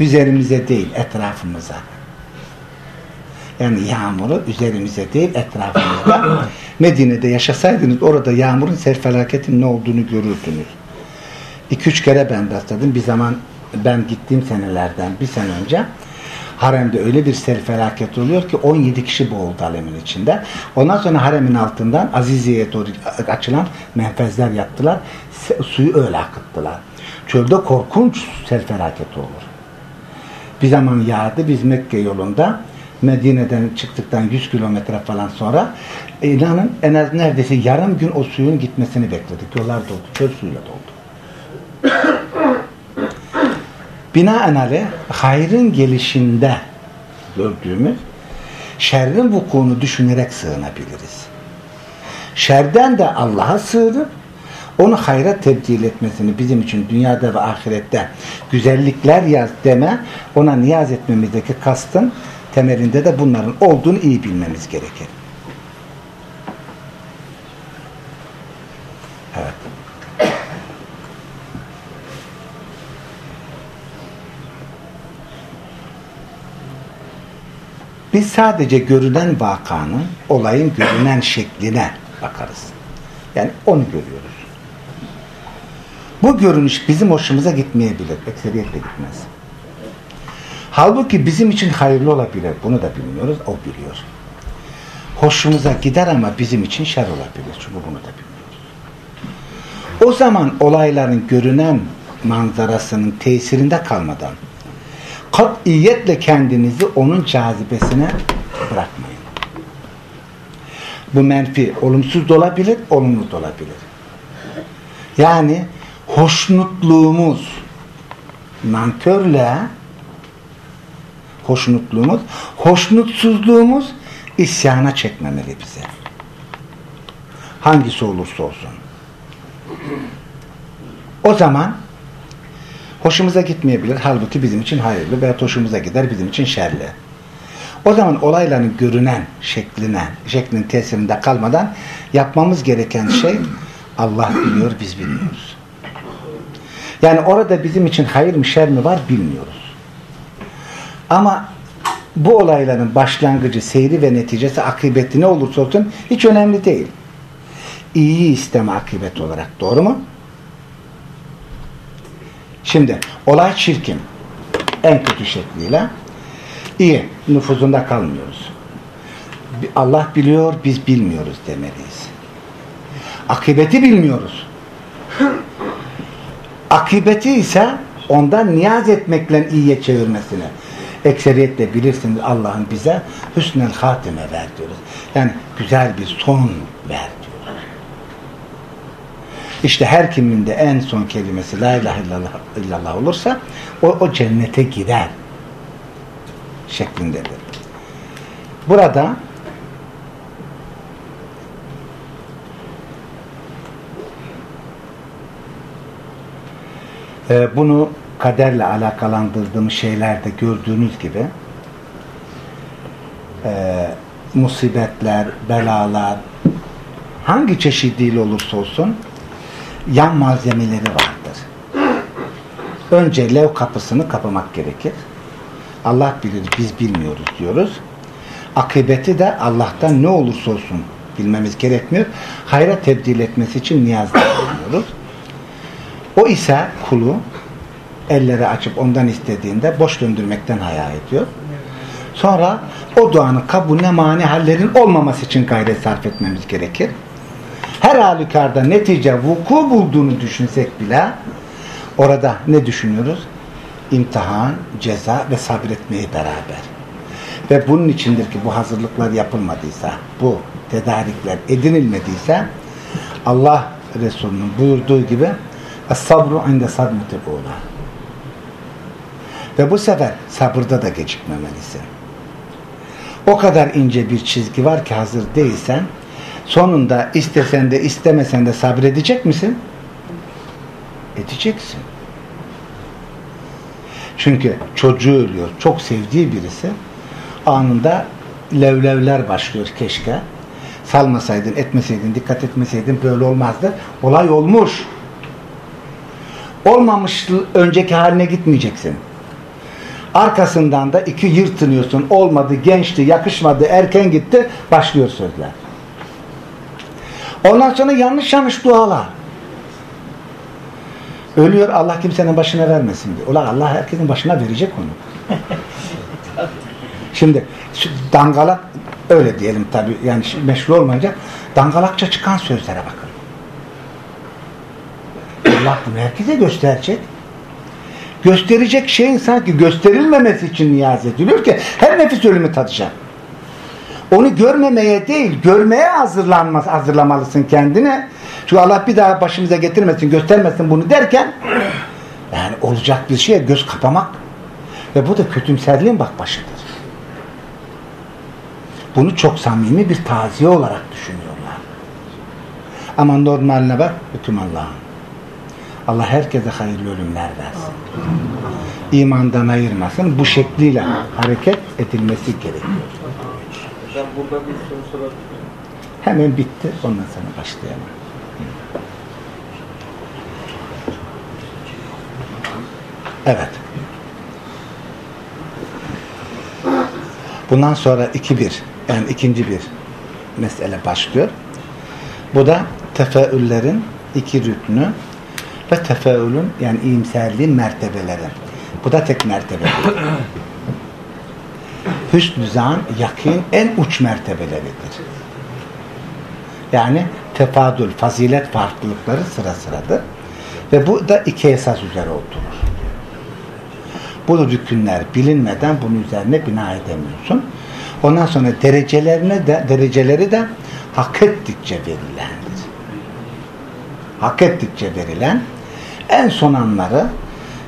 üzerimize değil etrafımıza. Yani yağmuru üzerimize değil etrafımızda. [COUGHS] Medine'de yaşasaydınız orada yağmurun sel felaketinin ne olduğunu görürdünüz. İki üç kere ben rastladım. Bir zaman ben gittiğim senelerden bir sene önce haremde öyle bir sel felaket oluyor ki 17 kişi boğuldu alemin içinde. Ondan sonra haremin altından Azize'ye doğru açılan menfezler yaptılar. Suyu öyle akıttılar. Çölde korkunç sel felaketi olur. Bir zaman yağdı. Biz Mekke yolunda Medine'den çıktıktan 100 kilometre falan sonra inanın en az neredeyse yarım gün o suyun gitmesini bekledik. Yollar doldu. Çöl suyuyla doldu. [COUGHS] Binaenaleyh hayrın gelişinde gördüğümüz şerrin vukuunu düşünerek sığınabiliriz. Şerden de Allah'a sığınıp onu hayra tebdil etmesini bizim için dünyada ve ahirette güzellikler yaz deme ona niyaz etmemizdeki kastın temelinde de bunların olduğunu iyi bilmemiz gerekir. Evet. Biz sadece görünen vakanın, olayın görünen şekline bakarız. Yani onu görüyoruz. Bu görünüş bizim hoşumuza gitmeyebilir. Ekseriyetle gitmez. Halbuki bizim için hayırlı olabilir. Bunu da bilmiyoruz. O biliyor. Hoşumuza gider ama bizim için şer olabilir. Çünkü bunu da bilmiyoruz. O zaman olayların görünen manzarasının tesirinde kalmadan katiyetle kendinizi onun cazibesine bırakmayın. Bu menfi olumsuz da olabilir, olumlu da olabilir. Yani hoşnutluğumuz nankörle hoşnutluğumuz. Hoşnutsuzluğumuz isyana çekmemeli bize. Hangisi olursa olsun. O zaman hoşumuza gitmeyebilir. Halbuki bizim için hayırlı veya hoşumuza gider bizim için şerli. O zaman olayların görünen şekline, şeklin tesirinde kalmadan yapmamız gereken şey Allah biliyor, biz bilmiyoruz. Yani orada bizim için hayır mı şer mi var bilmiyoruz. Ama bu olayların başlangıcı, seyri ve neticesi akıbeti ne olursa olsun hiç önemli değil. İyi isteme akıbet olarak. Doğru mu? Şimdi olay çirkin. En kötü şekliyle. iyi. Nüfuzunda kalmıyoruz. Allah biliyor, biz bilmiyoruz demeliyiz. Akıbeti bilmiyoruz. Akıbeti ise ondan niyaz etmekle iyiye çevirmesini. Ekseriyetle bilirsiniz Allah'ın bize hüsnel hatime ver diyoruz. Yani güzel bir son ver diyoruz. İşte her kiminde en son kelimesi la ilahe illallah, illallah olursa o, o cennete girer şeklindedir. Burada e, bunu kaderle alakalandırdığımız şeylerde gördüğünüz gibi e, musibetler, belalar hangi çeşidiyle olursa olsun yan malzemeleri vardır. Önce lev kapısını kapamak gerekir. Allah bilir, biz bilmiyoruz diyoruz. Akıbeti de Allah'tan ne olursa olsun bilmemiz gerekmiyor. Hayra tebdil etmesi için niyazda bulunuyoruz. O ise kulu elleri açıp ondan istediğinde boş döndürmekten hayal ediyor. Sonra o duanın kabulüne mani hallerin olmaması için gayret sarf etmemiz gerekir. Her halükarda netice vuku bulduğunu düşünsek bile orada ne düşünüyoruz? İmtihan, ceza ve sabretmeyi beraber. Ve bunun içindir ki bu hazırlıklar yapılmadıysa, bu tedarikler edinilmediyse Allah Resulü'nün buyurduğu gibi Es-sabru inde sadmetil ula. Ve bu sefer sabırda da gecikmemelisin. O kadar ince bir çizgi var ki hazır değilsen sonunda istesen de istemesen de sabredecek misin? Edeceksin. Çünkü çocuğu ölüyor. Çok sevdiği birisi anında levlevler başlıyor keşke. Salmasaydın, etmeseydin, dikkat etmeseydin böyle olmazdı. Olay olmuş. Olmamış önceki haline gitmeyeceksin. Arkasından da iki yırtınıyorsun. Olmadı, gençti, yakışmadı, erken gitti. Başlıyor sözler. Ondan sonra yanlış yanlış dualar. Ölüyor Allah kimsenin başına vermesin diyor. Ulan Allah herkesin başına verecek onu. [LAUGHS] Şimdi dangalak öyle diyelim tabi yani meşru olmayacak. Dangalakça çıkan sözlere bakın. Allah bunu herkese gösterecek. Gösterecek şeyin sanki gösterilmemesi için niyaz ediliyor ki her nefis ölümü tadacak. Onu görmemeye değil, görmeye hazırlanması, hazırlamalısın kendine. Çünkü Allah bir daha başımıza getirmesin, göstermesin bunu derken yani olacak bir şeye göz kapamak ve bu da kötümserliğin bak başıdır. Bunu çok samimi bir taziye olarak düşünüyorlar. Ama normaline bak, hüküm Allah'ın. Allah herkese hayırlı ölümler versin. İmandan ayırmasın. Bu şekliyle hareket edilmesi gerekiyor. Hocam burada bir soru sorabilir Hemen bitti. Ondan sonra başlayalım. Evet. Bundan sonra iki bir, yani ikinci bir mesele başlıyor. Bu da tefeüllerin iki rüknü ve tefeülün yani iyimserliğin mertebeleri. Bu da tek mertebe. [CLEARS THROAT] Hüsnü zan, yakin en uç mertebeleridir. Yani tefadül, fazilet farklılıkları sıra sıradır. Ve bu da iki esas üzere oturur. Bu rükünler bilinmeden bunun üzerine bina edemiyorsun. Ondan sonra derecelerine de dereceleri de hak ettikçe verilendir. Hak ettikçe verilen en son anları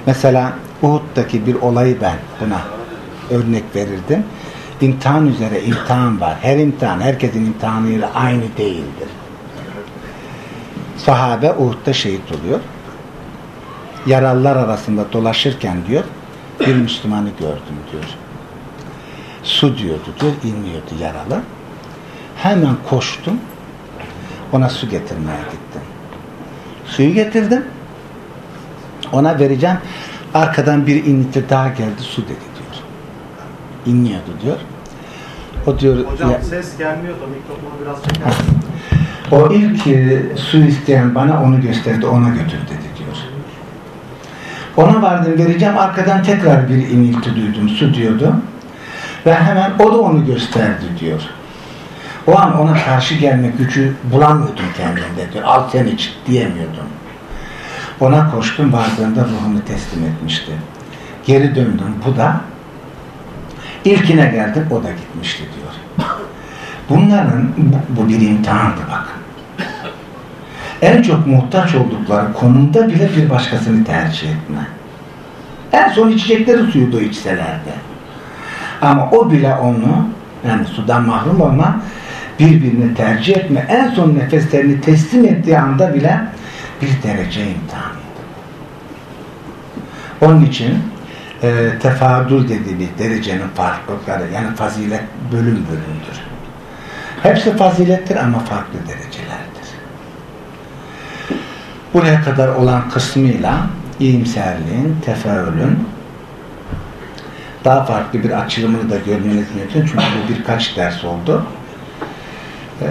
mesela Uhud'daki bir olayı ben buna örnek verirdim. İmtihan üzere imtihan var. Her imtihan herkesin imtihanıyla aynı değildir. Sahabe Uhud'da şehit oluyor. Yaralılar arasında dolaşırken diyor bir Müslümanı gördüm diyor. Su diyordu diyor, inmiyordu yaralı. Hemen koştum. Ona su getirmeye gittim. Suyu getirdim. Ona vereceğim. Arkadan bir inilti daha geldi. Su dedi diyor. İnmiyordu diyor. O diyor Hocam ya- ses gelmiyor da mikrofonu biraz çeker. o ilk e, su isteyen bana onu gösterdi, ona götür dedi diyor. Ona vardım vereceğim, arkadan tekrar bir inilti duydum, su diyordu. Ve hemen o da onu gösterdi diyor. O an ona karşı gelme gücü bulamıyordum kendimde diyor. Al sen iç diyemiyordum. Ona koştum, vardığında ruhumu teslim etmişti. Geri döndüm, bu da ilkine geldim, o da gitmişti diyor. Bunların, bu, bu bir imtihandı bakın. En çok muhtaç oldukları konumda bile bir başkasını tercih etme. En son içecekleri suyu da içselerdi. Ama o bile onu, yani sudan mahrum olma, birbirini tercih etme, en son nefeslerini teslim ettiği anda bile bir derece imtihanıydı. Onun için e, tefadül dediğimiz derecenin farklılıkları, yani fazilet bölüm bölümdür. Hepsi fazilettir ama farklı derecelerdir. Buraya kadar olan kısmıyla iyimserliğin, tefeülün daha farklı bir açılımını da görmeniz mümkün. Çünkü bu birkaç ders oldu. Ee,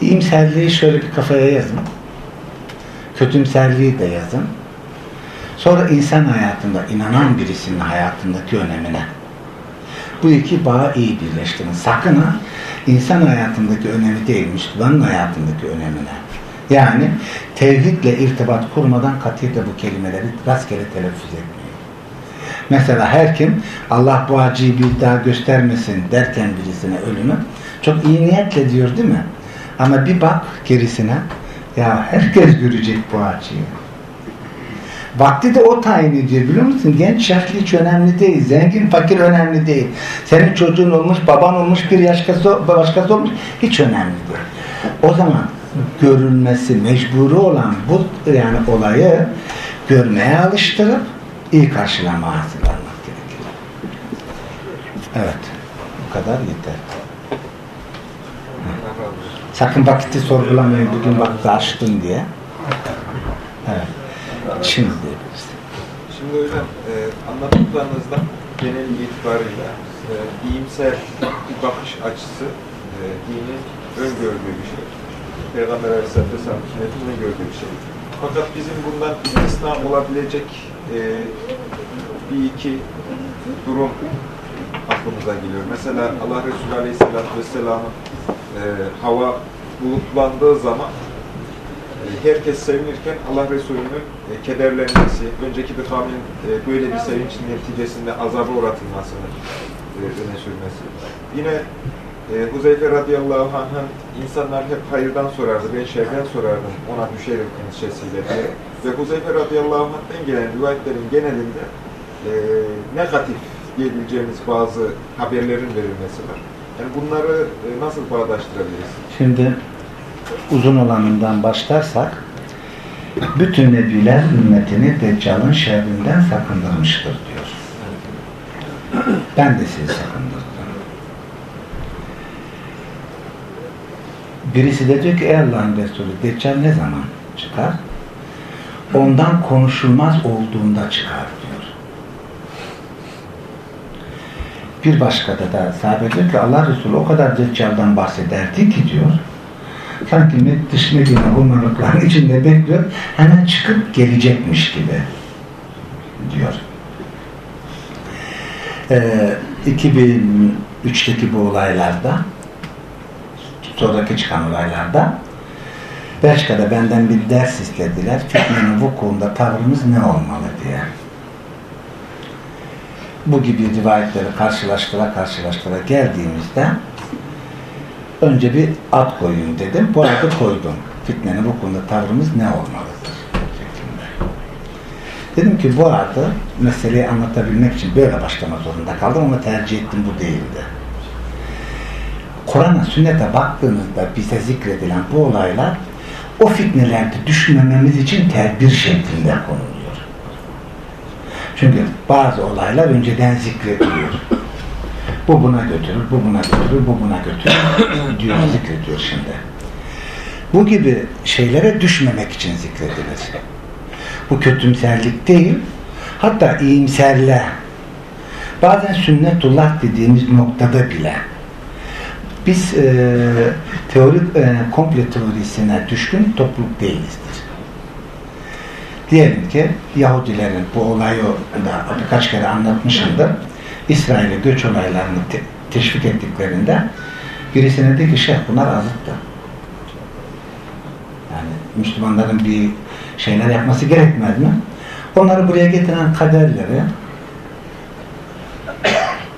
iyimserliği şöyle bir kafaya yazın. Kötümserliği de yazın. Sonra insan hayatında, inanan birisinin hayatındaki önemine. Bu iki bağı iyi birleştirin. Sakın ha insan hayatındaki önemi değil, Müslümanın hayatındaki önemine. Yani tevhidle irtibat kurmadan katiyetle bu kelimeleri rastgele telaffuz etmeyin. Mesela her kim Allah bu acıyı bir daha göstermesin derken birisine ölümü çok iyi niyetle diyor değil mi? Ama bir bak gerisine ya herkes görecek bu acıyı. Vakti de o tayin ediyor biliyor musun? Genç yaşlı hiç önemli değil. Zengin fakir önemli değil. Senin çocuğun olmuş, baban olmuş, bir başkası, başkası olmuş. Hiç önemli değil. O zaman görülmesi mecburu olan bu yani olayı görmeye alıştırıp iyi karşılama hazırlanmak gerekir. Evet. Bu kadar yeter. Sakın vakiti sorgulamayın. Bugün vakti açtın diye. Evet. Şimdi. Şimdi hocam e, anlattıklarınızdan genel itibarıyla e, iyimser bir bakış açısı e, dinin öngördüğü bir şey. Peygamber Aleyhisselatü Vesselam sünnetin öngördüğü bir şey. Fakat bizim bundan istisna olabilecek e, bir iki durum aklımıza geliyor. Mesela Allah Resulü Aleyhisselatü Vesselam'ın e, hava bulutlandığı zaman e, herkes sevinirken Allah Resulü'nün e, kederlenmesi, önceki bir kavmin e, böyle bir sevincin neticesinde azaba uğratılmasını e, öne sürmesi. Yine e, Huzeyfe radıyallahu anh'ın insanlar hep hayırdan sorardı, ben şerden sorardım, ona düşerim endişesiyle diye. Ve Huzeyfe radıyallahu anh'tan gelen rivayetlerin genelinde e, negatif diyebileceğimiz bazı haberlerin verilmesi var. Yani bunları e, nasıl bağdaştırabiliriz? Şimdi uzun olanından başlarsak bütün nebiler ümmetini Deccal'ın şerrinden sakındırmıştır diyor. Ben de sizi sakındırdım. Birisi de diyor ki ey Allah'ın Resulü Deccal ne zaman çıkar? Ondan konuşulmaz olduğunda çıkar diyor. Bir başkada da sahabe diyor ki Allah Resulü o kadar Deccal'dan bahsederdi ki diyor sanki Med- dış Medine humalıkların içinde bekliyor hemen çıkıp gelecekmiş gibi diyor. Ee, 2003'teki bu olaylarda sonraki çıkan olaylarda Belçika'da benden bir ders istediler. Fitnenin vukuunda tavrımız ne olmalı diye. Bu gibi rivayetleri karşılaştıra karşılaştıra geldiğimizde önce bir ad koyun dedim. Bu adı koydum. Fitnenin vukuunda tavrımız ne olmalıdır? Dedim ki bu arada meseleyi anlatabilmek için böyle başlama zorunda kaldım ama tercih ettim bu değildi. Kur'an'a, sünnete baktığınızda bize zikredilen bu olaylar o fitnelerde düşmememiz için tedbir şeklinde konuluyor. Çünkü bazı olaylar önceden zikrediliyor. Bu buna götürür, bu buna götürür, bu buna götürür [COUGHS] diyor, zikrediyor şimdi. Bu gibi şeylere düşmemek için zikredilir. Bu kötümserlik değil, hatta iyimserle. Bazen sünnetullah dediğimiz noktada bile biz e, teorik e, komple teorisine düşkün topluluk değilizdir. Diyelim ki Yahudilerin bu olayı da birkaç kere anlatmışımdır. İsrail'e göç olaylarını te teşvik ettiklerinde birisine de ki şeyh bunlar azıttı. Yani Müslümanların bir şeyler yapması gerekmez mi? Onları buraya getiren kaderleri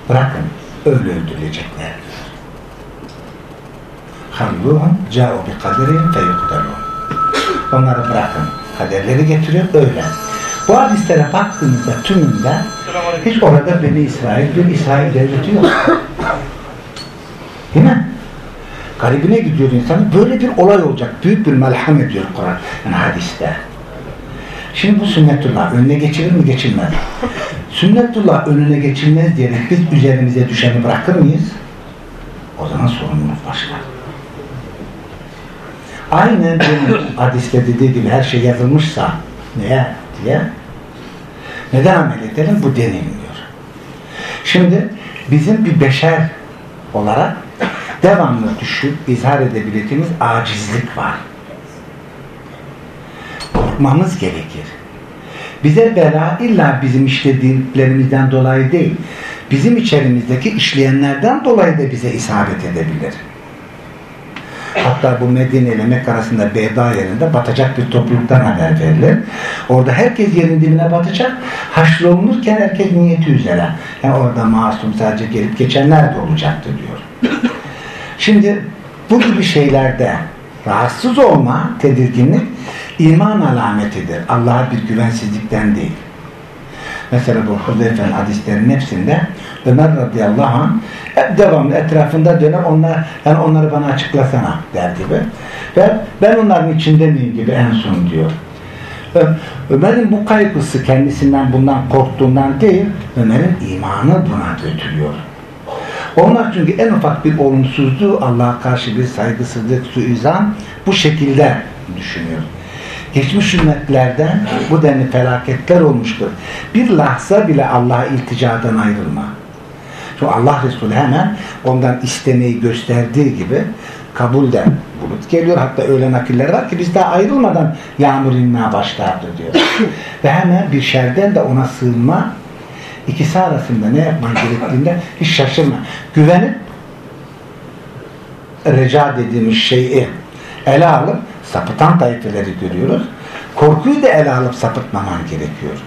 bırakın. Öyle öldürülecekler. Halluhum ca'u bi kaderihim feyuktalun. Onları bırakın. Kaderleri getiriyor öyle. Bu hadislere baktığınızda tümünde hiç orada Beni İsrail, bir İsrail devleti yok. Değil mi? Garibine gidiyor insanın. Böyle bir olay olacak. Büyük bir melham ediyor Kur'an. Yani hadiste. Şimdi bu sünnetullah önüne geçirir mi geçilmez. Sünnetullah önüne geçilmez diyerek biz üzerimize düşeni bırakır mıyız? O zaman sorunumuz başlar. Aynen benim hadiste dediği gibi her şey yazılmışsa neye diye neden amel edelim? Bu denilmiyor. Şimdi bizim bir beşer olarak devamlı düşüp izhar edebildiğimiz acizlik var. Korkmamız gerekir. Bize bela illa bizim işlediklerimizden dolayı değil, bizim içerimizdeki işleyenlerden dolayı da bize isabet edebilir. Hatta bu Medine ile Mekke arasında Beyda yerinde batacak bir topluluktan haber verilir. Orada herkes yerin dibine batacak. Haşrolunurken herkes niyeti üzere. Yani orada masum sadece gelip geçenler de olacaktı diyor. Şimdi bu gibi şeylerde rahatsız olma, tedirginlik iman alametidir. Allah'a bir güvensizlikten değil. Mesela bu Huzeyfe'nin hadislerinin hepsinde Ömer radıyallahu anh hep devamlı etrafında döner onlar yani onları bana açıklasana der gibi. Ve ben onların içinde miyim gibi en son diyor. Ömer'in bu kaygısı kendisinden bundan korktuğundan değil, Ömer'in imanı buna götürüyor. Onlar çünkü en ufak bir olumsuzluğu Allah'a karşı bir saygısızlık, suizan bu şekilde düşünüyor. Geçmiş ümmetlerden bu denli felaketler olmuştur. Bir lahza bile Allah'a ilticadan ayrılma. Çünkü Allah Resulü hemen ondan istemeyi gösterdiği gibi kabulden bulut geliyor. Hatta öyle nakiller var ki biz daha ayrılmadan yağmur inmeye başlardı diyor. Ve hemen bir şerden de ona sığınma ikisi arasında ne yapman gerektiğinde hiç şaşırma. Güvenip reca dediğimiz şeyi ele alıp sapıtan tayfeleri görüyoruz. Korkuyu da ele alıp sapıtmaman gerekiyor.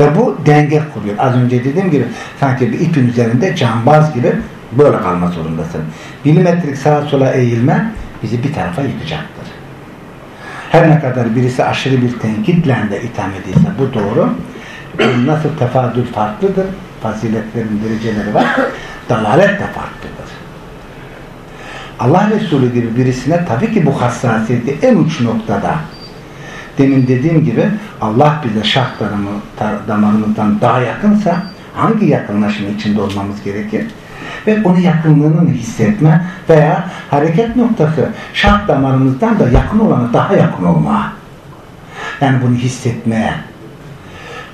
Ve bu denge kuruyor. Az önce dediğim gibi sanki bir ipin üzerinde cambaz gibi böyle kalma zorundasın. Milimetrik sağa sola eğilme bizi bir tarafa yıkacaktır. Her ne kadar birisi aşırı bir tenkitle de itham edilse bu doğru. Nasıl tefadül farklıdır, faziletlerin dereceleri var, dalalet de farklıdır. Allah Resulü gibi birisine tabii ki bu hassasiyeti en uç noktada demin dediğim gibi Allah bize şah damarımızdan daha yakınsa hangi yakınlaşma içinde olmamız gerekir? Ve onun yakınlığını hissetme veya hareket noktası şah damarımızdan da yakın olana daha yakın olma. Yani bunu hissetmeye.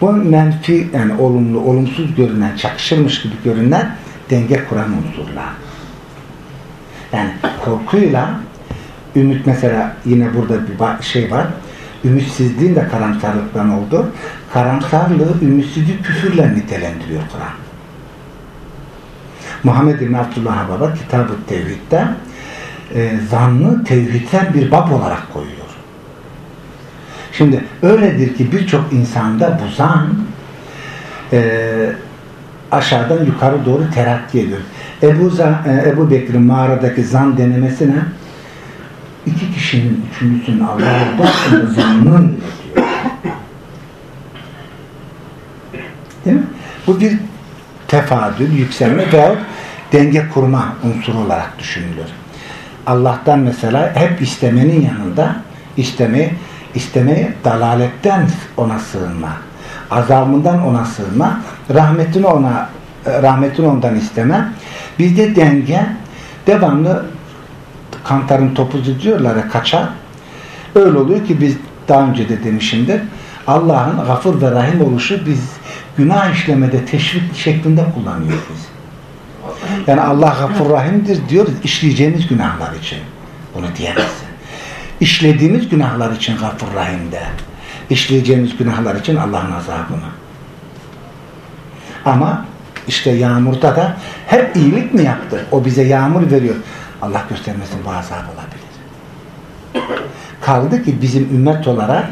Bu menfi yani olumlu, olumsuz görünen, çakışırmış gibi görünen denge kuran unsurlar. Yani korkuyla ümit mesela yine burada bir şey var. Ümitsizliğin de karamsarlıktan oldu. Karamsarlığı ümitsizlik küfürle nitelendiriyor Kur'an. Muhammed bin Abdullah Baba Kitab-ı Tevhid'de e, zannı tevhidten bir bab olarak koyuyor. Şimdi öyledir ki birçok insanda bu zan e, aşağıdan yukarı doğru terakki ediyor. Ebu, Zan, e, Ebu Bekir'in mağaradaki zan denemesine iki kişinin üçüncüsünün Allah'a bakımda zannın diyor. Bu bir tefadül, yükselme veyahut denge kurma unsuru olarak düşünülür. Allah'tan mesela hep istemenin yanında istemeyi, istemeyi dalaletten ona sığınma, azabından ona sığınma, rahmetini ona rahmetini ondan isteme. Bizde denge devamlı kantarın topuzu diyorlar ya kaçar. Öyle oluyor ki biz daha önce de demişimdir. Allah'ın gafur ve rahim oluşu biz günah işlemede teşvik şeklinde kullanıyoruz. Yani Allah gafur rahimdir diyoruz işleyeceğimiz günahlar için. Bunu diyemezsin. İşlediğimiz günahlar için gafur rahimde. İşleyeceğimiz günahlar için Allah'ın azabını. Ama işte yağmurda da hep iyilik mi yaptı? O bize yağmur veriyor. Allah göstermesin bu azap olabilir. Kaldı ki bizim ümmet olarak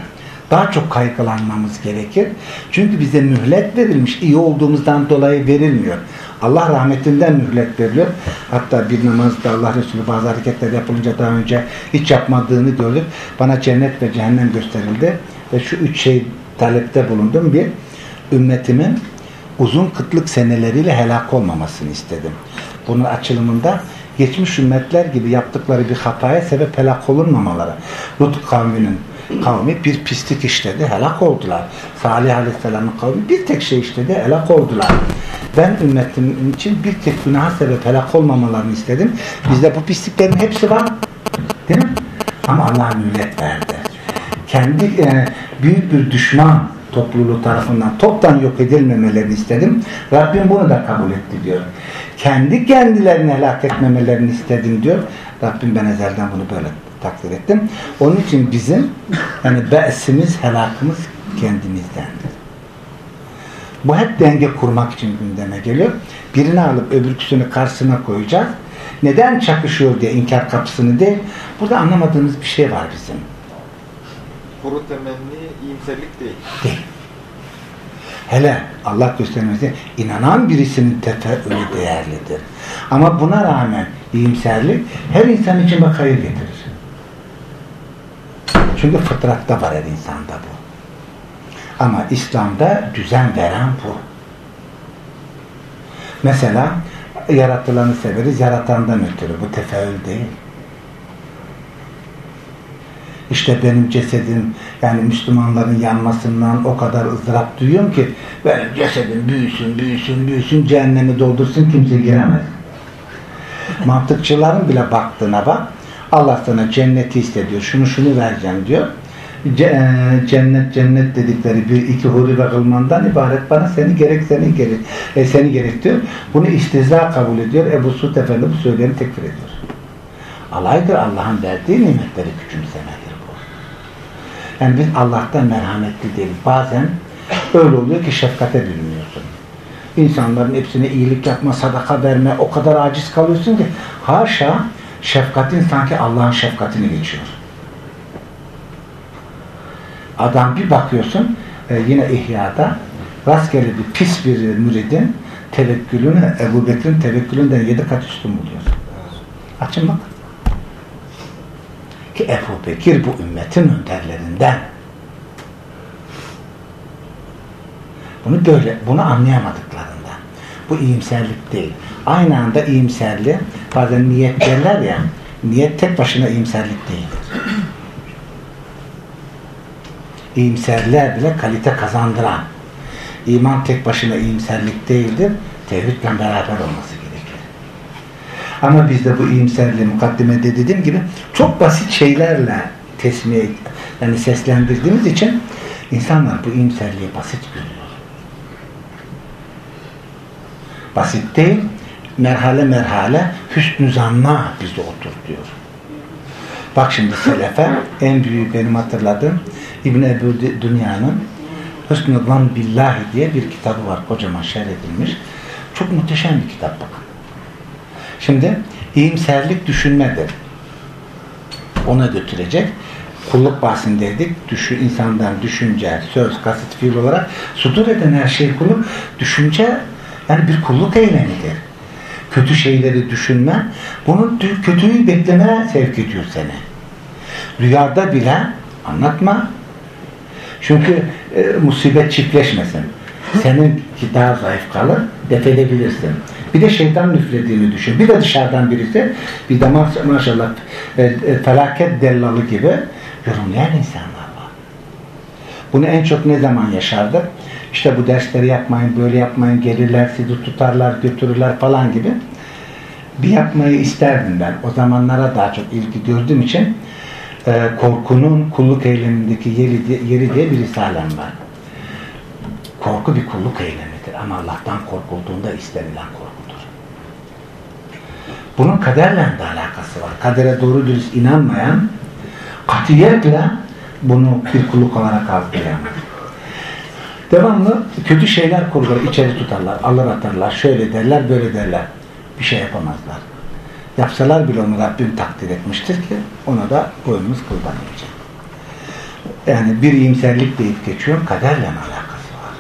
daha çok kaygılanmamız gerekir. Çünkü bize mühlet verilmiş. iyi olduğumuzdan dolayı verilmiyor. Allah rahmetinden mühlet veriliyor. Hatta bir namazda Allah Resulü bazı hareketler yapılınca daha önce hiç yapmadığını gördük. Bana cennet ve cehennem gösterildi. Ve şu üç şey talepte bulundum. Bir, ümmetimin uzun kıtlık seneleriyle helak olmamasını istedim. Bunun açılımında geçmiş ümmetler gibi yaptıkları bir hataya sebep helak olunmamaları. Lut kavminin kavmi bir pislik işledi, helak oldular. Salih Aleyhisselam'ın kavmi bir tek şey işledi, helak oldular. Ben ümmetim için bir tek günaha sebep helak olmamalarını istedim. Bizde bu pisliklerin hepsi var. Değil mi? Ama Allah millet verdi. Kendi e, büyük bir düşman topluluğu tarafından toptan yok edilmemelerini istedim. Rabbim bunu da kabul etti diyor. Kendi kendilerini helak etmemelerini istedim diyor. Rabbim ben ezelden bunu böyle takdir ettim. Onun için bizim yani be'simiz, helakımız kendimizdendir. Bu hep denge kurmak için gündeme geliyor. Birini alıp öbürküsünü karşısına koyacağız. Neden çakışıyor diye inkar kapısını değil. Burada anlamadığımız bir şey var bizim. Kuru temenni iyimserlik değil. Değil. Hele Allah göstermesi inanan birisinin tefeülü değerlidir. Ama buna rağmen iyimserlik her insan için bak hayır getirir. Çünkü fıtratta var her insanda bu. Ama İslam'da düzen veren bu. Mesela yaratılanı severiz, yaratandan ötürü. Bu tefeül değil. İşte benim cesedim yani Müslümanların yanmasından o kadar ızdırap duyuyorum ki benim cesedim büyüsün, büyüsün, büyüsün, cehennemi doldursun kimse giremez. Mantıkçıların bile baktığına bak Allah sana cenneti istediyor, şunu şunu vereceğim diyor. Cennet cennet dedikleri bir iki huri ve kılmandan ibaret bana seni gerek seni gerek e, seni gerek diyor. Bunu istiza kabul ediyor. Ebu Suud Efendi bu söyleyeni tekfir ediyor. Alaydır Allah'ın verdiği nimetleri küçümsemedir bu. Yani biz Allah'tan merhametli değiliz. Bazen öyle oluyor ki şefkate bürünüyorsun. İnsanların hepsine iyilik yapma, sadaka verme o kadar aciz kalıyorsun ki haşa şefkatin sanki Allah'ın şefkatini geçiyor. Adam bir bakıyorsun e, yine İhya'da rastgele bir pis bir müridin tevekkülünü Ebu Bekir'in tevekkülünden yedi kat üstün buluyor. Açın bak. Ki Ebu Bekir bu ümmetin önderlerinden. Bunu böyle, bunu anlayamadıklarından. Bu iyimserlik değil. Aynı anda iyimserli, bazen niyet derler ya, niyet tek başına iyimserlik değildir. İyimserler bile kalite kazandıran. İman tek başına iyimserlik değildir, tevhidle beraber olması. Ama bizde bu iyimserliği mukaddimede dediğim gibi çok basit şeylerle tesmiye, yani seslendirdiğimiz için insanlar bu iyimserliği basit görüyor. Basit değil, merhale merhale hüsnü zanna bizi oturtuyor. Bak şimdi selefe en büyük benim hatırladığım İbn Ebu Dünya'nın Hüsnü Zan Billahi diye bir kitabı var. Kocaman şerh edilmiş. Çok muhteşem bir kitap bakın. Şimdi iyimserlik düşünmedir. Ona götürecek. Kulluk bahsindeydik. Düşü, insandan düşünce, söz, kasıt, fiil olarak sudur eden her şey kulluk. Düşünce yani bir kulluk eylemidir. Kötü şeyleri düşünme, bunun kötüyü beklemeye sevk ediyor seni. Rüyada bile anlatma. Çünkü e, musibet çiftleşmesin. Seninki daha zayıf kalır, def edebilirsin. Bir de şeytan nüflediğini düşün. Bir de dışarıdan birisi, bir de maş- maşallah e, e, felaket dellalı gibi yorumlayan insanlar var. Bunu en çok ne zaman yaşardık? İşte bu dersleri yapmayın, böyle yapmayın, gelirler sizi tutarlar, götürürler falan gibi. Bir yapmayı isterdim ben. O zamanlara daha çok ilgi gördüğüm için e, korkunun kulluk eylemindeki yeri, yeri diye bir risalem var. Korku bir kulluk eylemidir ama Allah'tan korkulduğunda istenilen korkudur. Bunun kaderle de alakası var. Kadere doğru dürüst inanmayan katiyetle bunu bir kulluk olarak algılayamaz. Devamlı kötü şeyler kurgular, içeri tutarlar, alır atarlar, şöyle derler, böyle derler. Bir şey yapamazlar. Yapsalar bile onu Rabbim takdir etmiştir ki ona da boynumuz kıldanmayacak. Yani bir iyimserlik deyip geçiyorum, kaderle alakası var.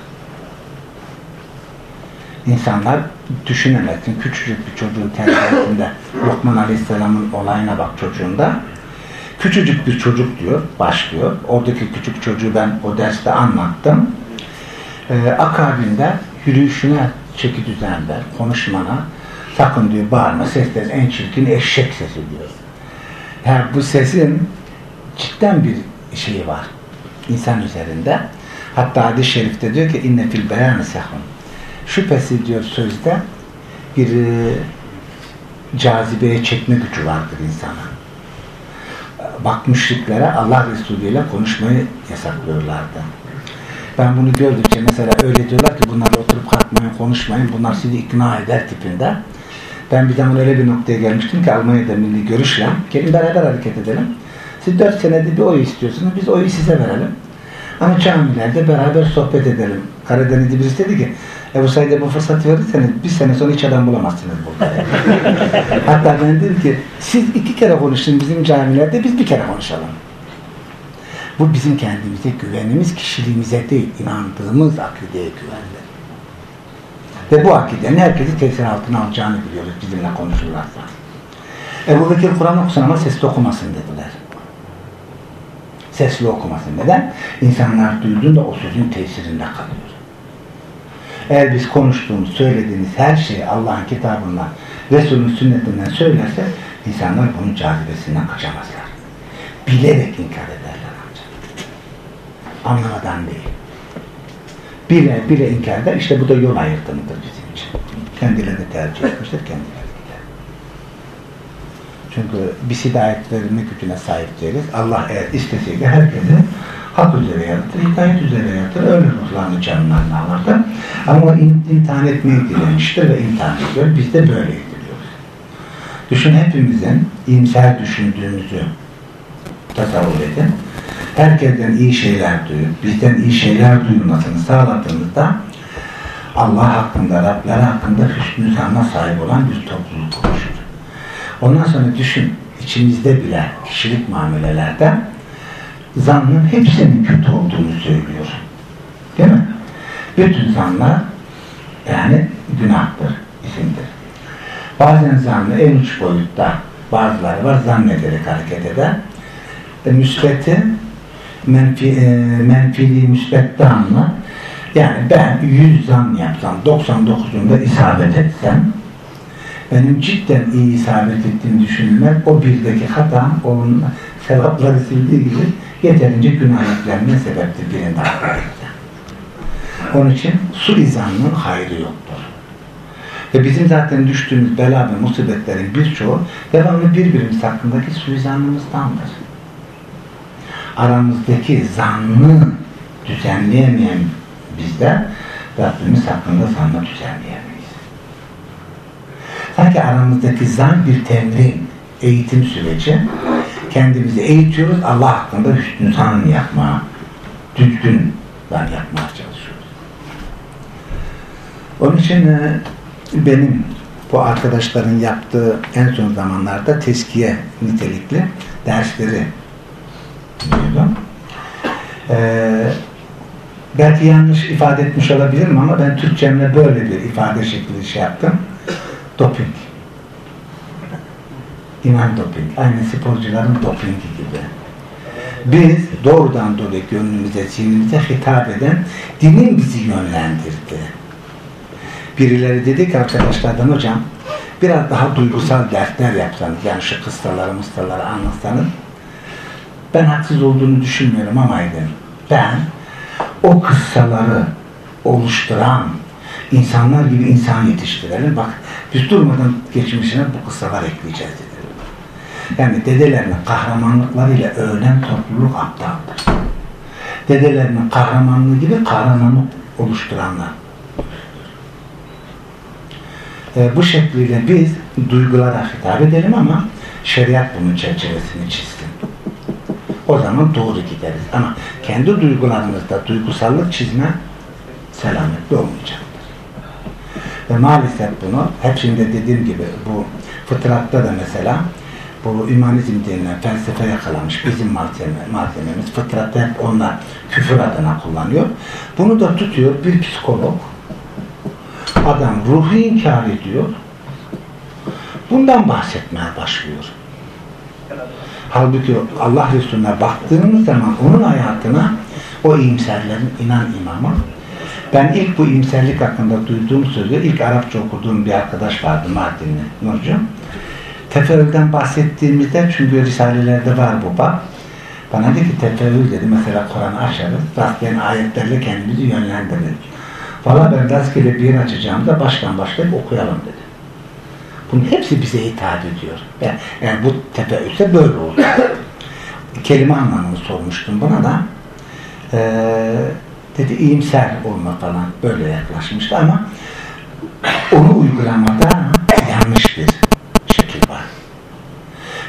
İnsanlar düşünemezsin. Küçücük bir çocuğun terbiyesinde [LAUGHS] Lokman Aleyhisselam'ın olayına bak çocuğunda. Küçücük bir çocuk diyor, başlıyor. Oradaki küçük çocuğu ben o derste anlattım. Ee, akabinde yürüyüşüne çeki düzen ver, konuşmana sakın diyor bağırma, sesler en çirkin eşek sesi diyor. Yani bu sesin cidden bir şeyi var insan üzerinde. Hatta hadis-i şerifte diyor ki inne fil beyanı sehun. Şüphesiz diyor sözde bir e, cazibeye çekme gücü vardır insana. Bak müşriklere Allah Resulü ile konuşmayı yasaklıyorlardı. Ben bunu gördükçe mesela öyle diyorlar ki bunlarla oturup kalkmayın, konuşmayın, bunlar sizi ikna eder tipinde. Ben bir zaman öyle bir noktaya gelmiştim ki Almanya'da milli görüşle, gelin beraber hareket edelim. Siz dört senede bir oy istiyorsunuz, biz oyu size verelim. Ama camilerde beraber sohbet edelim. Karadeniz'de birisi dedi ki, Ebu Said'e bu fırsatı verirseniz bir sene sonra hiç adam bulamazsınız burada. [LAUGHS] Hatta ben dedim ki, siz iki kere konuşun bizim camilerde, biz bir kere konuşalım. Bu bizim kendimize güvenimiz, kişiliğimize değil, inandığımız akideye güvendir. Ve bu akidenin herkesi tesir altına alacağını biliyoruz bizimle konuşurlarsa. Ebu Bekir Kur'an okusun ama sesli okumasın dediler. Sesli okumasın. Neden? İnsanlar duyduğunda o sözün tesirinde kalıyor. Eğer biz konuştuğumuz, söylediğimiz her şeyi Allah'ın kitabından, Resul'ün sünnetinden söylerse insanlar bunun cazibesinden kaçamazlar. Bilerek inkar ederler ancak. Anlamadan değil. Bile bile inkar eder. İşte bu da yol ayırtımıdır bizim için. Kendileri tercih etmiştir, kendileri de. Çünkü biz hidayet verilme gücüne sahip değiliz. Allah eğer isteseydi herkesi hak üzere yaratır, hidayet üzere yaratır. Öyle ruhlarını canlarını alırdı. Ama o im- imtihan etmeyi dilemiştir ve imtihan ediyor. Biz de böyle ediliyoruz. Düşün hepimizin imser düşündüğümüzü tasavvur edin. Herkesten iyi şeyler duyup, bizden iyi şeyler duyulmasını sağladığımızda Allah hakkında, Rabler hakkında hüsnü zanna sahip olan bir topluluk oluşur. Ondan sonra düşün, içimizde bile kişilik muamelelerde zannın hepsinin kötü olduğunu söylüyor. Değil mi? Bütün zanlar yani günahtır, isimdir. Bazen zannı en uç boyutta bazıları var zannederek hareket eder. E, müsbeti menfi, e, menfiliği müsbette anla. Yani ben 100 zan yapsam, 99'unda isabet etsem benim cidden iyi isabet ettiğini düşünmek o birdeki hatam onun sevapları sildiği gibi yeterince günah yüklenme sebeptir birinde hakarette. Onun için suizanın hayrı yoktur. Ve bizim zaten düştüğümüz bela ve musibetlerin birçoğu devamlı birbirimiz hakkındaki suizanımızdandır. Aramızdaki zannı düzenleyemeyen bizde Rabbimiz hakkında zannı düzenleyemeyiz. Sanki aramızdaki zan bir temrin, eğitim süreci. Kendimizi eğitiyoruz, Allah hakkında hüsnü zan yapmaya, düzgün yapmaya çalışıyoruz. Onun için e, benim bu arkadaşların yaptığı en son zamanlarda teskiye nitelikli dersleri dinliyordum. Ee, belki yanlış ifade etmiş olabilirim ama ben Türkçemle böyle bir ifade şekli şey yaptım. Doping. İman doping. Aynı sporcuların dopingi gibi. Biz doğrudan dolayı gönlümüze, zihnimize hitap eden dinin bizi yönlendirdi. Birileri dedi ki arkadaşlardan hocam biraz daha duygusal dersler yapsanız yani şu kıssaları mısraları anlatsanız ben haksız olduğunu düşünmüyorum ama dedim. Ben o kıssaları oluşturan insanlar gibi insan yetiştirelim. Bak biz durmadan geçmişine bu kıssalar ekleyeceğiz. Yani dedelerinin kahramanlıklarıyla övülen topluluk aptaldır. Dedelerinin kahramanlığı gibi kahramanlık oluşturanlar. E, bu şekliyle biz duygulara hitap edelim ama şeriat bunun çerçevesini çizsin. O zaman doğru gideriz. Ama kendi duygularımızda duygusallık çizme selametli olmayacaktır. Ve maalesef bunu hep şimdi dediğim gibi bu fıtratta da mesela bu ümanizm denilen felsefe yakalamış bizim malzeme, malzememiz. Fıtratta hep onlar küfür adına kullanıyor. Bunu da tutuyor bir psikolog. Adam ruhu inkar ediyor. Bundan bahsetmeye başlıyor. Halbuki Allah Resulüne baktığımız zaman onun hayatına o iyimserlerin inan imamı ben ilk bu iyimserlik hakkında duyduğum sözü ilk Arapça okuduğum bir arkadaş vardı Mardinli Nurcu. Tefeülden bahsettiğimizde çünkü risalelerde var bu bak. Bana dedi ki tefeül dedi mesela Kur'an'ı açarız rastlayan ayetlerle kendimizi yönlendiririz. Valla ben rastgele bir açacağımda baştan başlayıp okuyalım dedi. Bunun hepsi bize hitap ediyor. Yani, yani bu tefeülse böyle oldu. [COUGHS] Kelime anlamını sormuştum buna da. Ee, dedi iyimser olma falan böyle yaklaşmıştı ama onu uygulamada yanlış bir şekil var.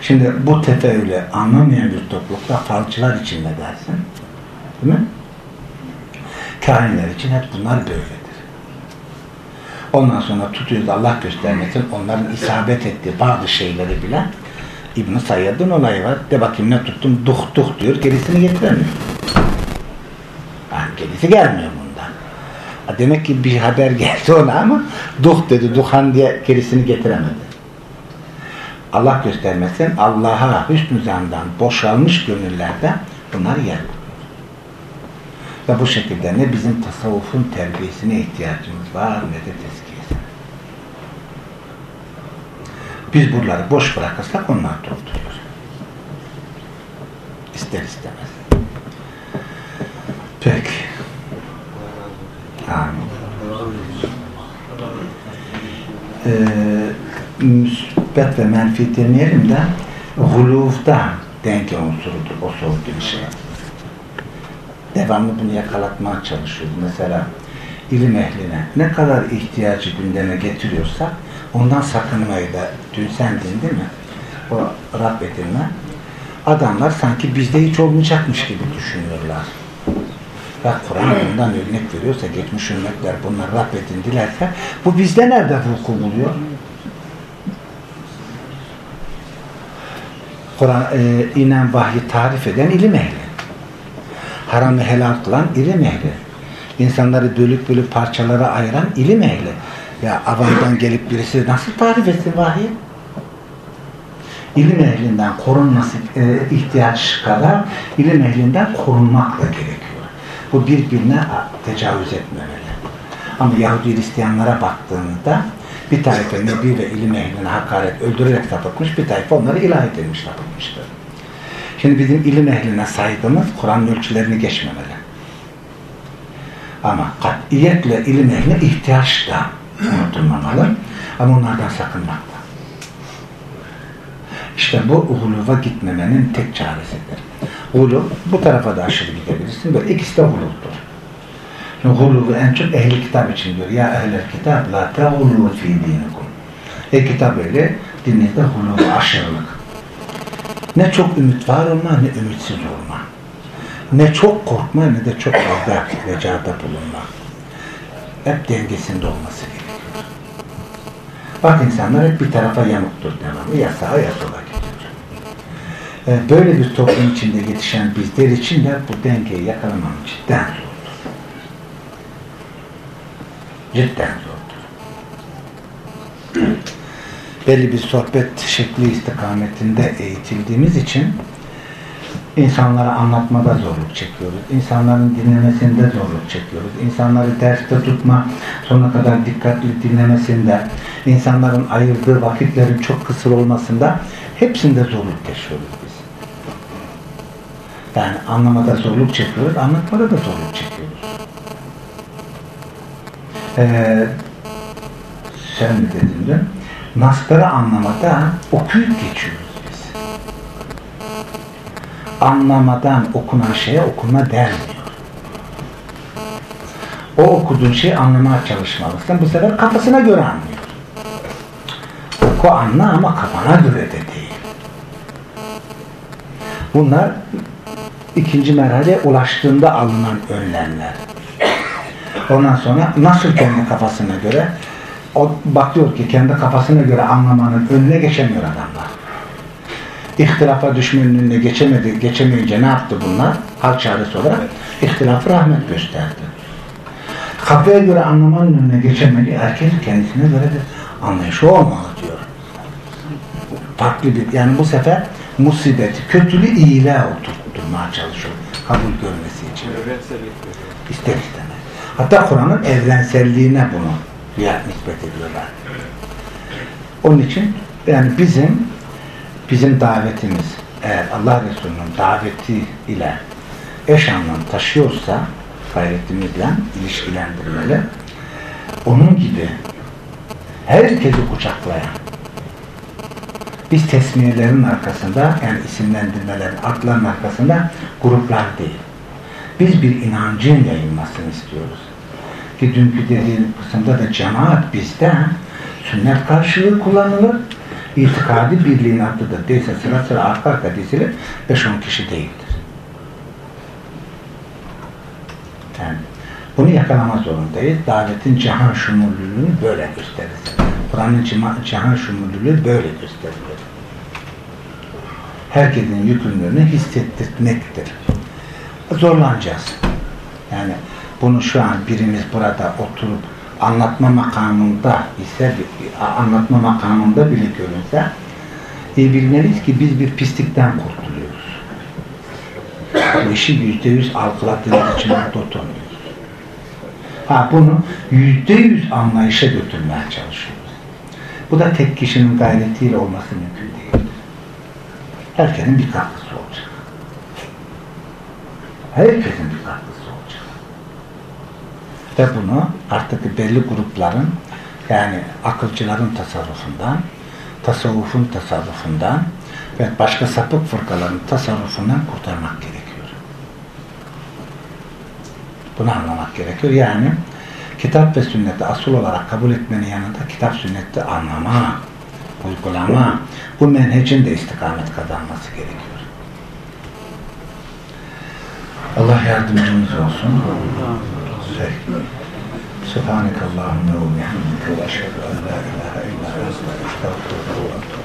Şimdi bu tefeülü anlamayan bir toplulukta falcılar için ne dersin? Değil mi? Kahinler için hep bunlar böyledir. Ondan sonra tutuyoruz Allah göstermesin onların isabet ettiği bazı şeyleri bile İbn-i Sayyad'ın olayı var. De bakayım ne tuttum? Duh duh diyor. Gerisini getiremiyor. Yani gerisi gelmiyor bundan. Demek ki bir haber geldi ona ama duh dedi. Duhan diye gerisini getiremedi. Allah göstermesin Allah'a hüsnü zandan boşalmış gönüllerde bunlar yer ve bu şekilde ne bizim tasavvufun terbiyesine ihtiyacımız var ne de tezkiyesine. Biz buraları boş bırakırsak onlar dolduruyor. İster istemez. Peki. Amin. Ee, müsbet ve menfi demeyelim de huluvda denge unsurudur o sorduğum şey devamlı bunu yakalatmaya çalışıyoruz. Mesela ilim ehline ne kadar ihtiyacı gündeme getiriyorsa ondan sakınmayı da dün sendin değil mi? O Rab edinme. Adamlar sanki bizde hiç olmayacakmış gibi düşünüyorlar. Ve Kur'an bundan örnek veriyorsa geçmiş ümmetler bunlar Rab edindilerse bu bizde nerede vuku buluyor? Kur'an e, inen vahyi tarif eden ilim ehli haramı helal kılan ilim ehli. İnsanları bölük bölük parçalara ayıran ilim ehli. Ya avamdan gelip birisi nasıl tarif etsin vahiy? İlim ehlinden korunması e, ihtiyaç kadar ilim ehlinden korunmak da gerekiyor. Bu birbirine tecavüz etmemeli. Ama Yahudi Hristiyanlara baktığında bir tayfa Nebi ve ilim ehline hakaret öldürerek sapıtmış, bir tayfa onları ilah edilmiş sapıtmıştır. Şimdi bizim ilim ehline saygımız Kur'an ölçülerini geçmemeli. Ama katiyetle ilim ehline ihtiyaç da unutulmamalı. Ama onlardan sakınmakta. İşte bu huluva gitmemenin tek çaresidir. Huluv, bu tarafa da aşırı gidebilirsin. Böyle ikisi de huluvdur. Huluvu en çok ehli kitap için diyor. Ya ehli kitap la tehullu fi dinikum. E kitap öyle, dinlerde huluvu aşırılık. Ne çok ümit var olma ne ümitsiz olma. Ne çok korkma ne de çok fazla recada bulunma. Hep dengesinde olması gerekiyor. Bak insanlar hep bir tarafa yamuktur devamlı. Ya sağa ya sola gidiyor. Ee, böyle bir toplum içinde yetişen bizler için de bu dengeyi yakalamam cidden zordur. Cidden zordur belli bir sohbet şekli istikametinde eğitildiğimiz için İnsanlara anlatmada zorluk çekiyoruz. İnsanların dinlemesinde zorluk çekiyoruz. İnsanları derste tutma, sonuna kadar dikkatli dinlemesinde, insanların ayırdığı vakitlerin çok kısır olmasında hepsinde zorluk yaşıyoruz biz. Yani anlamada zorluk çekiyoruz, anlatmada da zorluk çekiyoruz. Ee, sen mi dedin dün? Nasları anlamada okuyup geçiyoruz biz. Anlamadan okunan şeye okuma denmiyor. O okuduğun şeyi anlamaya çalışmalısın. Bu sefer kafasına göre anlıyor. Oku anla ama kafana göre de değil. Bunlar ikinci merhaleye ulaştığında alınan önlemler. Ondan sonra nasıl kendi kafasına göre o bakıyor ki kendi kafasına göre anlamanın önüne geçemiyor adamlar. İhtilafa düşmenin önüne geçemedi, geçemeyince ne yaptı bunlar? Hal çaresi olarak ihtilafı rahmet gösterdi. Kafaya göre anlamanın önüne geçemedi. Herkes kendisine göre de anlayışı olmalı diyor. Farklı bir, yani bu sefer musibeti, kötülüğü iyiliğe oturtturmaya çalışıyor. Kabul görmesi için. İster istemez. Hatta Kur'an'ın evrenselliğine bunu nispet ediyorlar. Onun için yani bizim bizim davetimiz eğer Allah Resulü'nün daveti ile eş anlam taşıyorsa gayretimizle ilişkilendirmeli. Onun gibi herkesi kucaklayan biz tesmiyelerin arkasında yani isimlendirmelerin, adların arkasında gruplar değil. Biz bir inancın yayılmasını istiyoruz. Ki dünkü dediğim kısımda da cemaat bizde sünnet karşılığı kullanılır. İtikadi birliğin adıdır. Değilse sıra sıra arka arka dizilir. 5-10 kişi değildir. Yani bunu yakalama zorundayız. Davetin cihan şumullülüğünü böyle gösterir. Kur'an'ın cihan şumullülüğü böyle gösterilir. Herkesin yükümlülüğünü hissettirmektir. Zorlanacağız. Yani bunu şu an birimiz burada oturup anlatma makamında ise anlatma makamında bile görünse iyi bilmeliyiz ki biz bir pislikten kurtuluyoruz. Bu işi yüzde yüz algıladığımız için orada oturmuyoruz. Ha bunu yüzde yüz anlayışa götürmeye çalışıyoruz. Bu da tek kişinin gayretiyle olması mümkün değil. Herkesin bir katkısı. Herkesin bir katkısı olacak. Ve bunu artık belli grupların yani akılcıların tasarrufundan, tasavvufun tasarrufundan ve başka sapık fırkaların tasarrufundan kurtarmak gerekiyor. Bunu anlamak gerekiyor. Yani kitap ve sünneti asıl olarak kabul etmenin yanında kitap sünneti anlama, uygulama, bu menhecin de istikamet kazanması gerekiyor. Allah yardımcımız olsun. Subhaneke Allahümme ve bihamdike ve eşhedü en la ilahe illa ente estağfurullah ve etûbü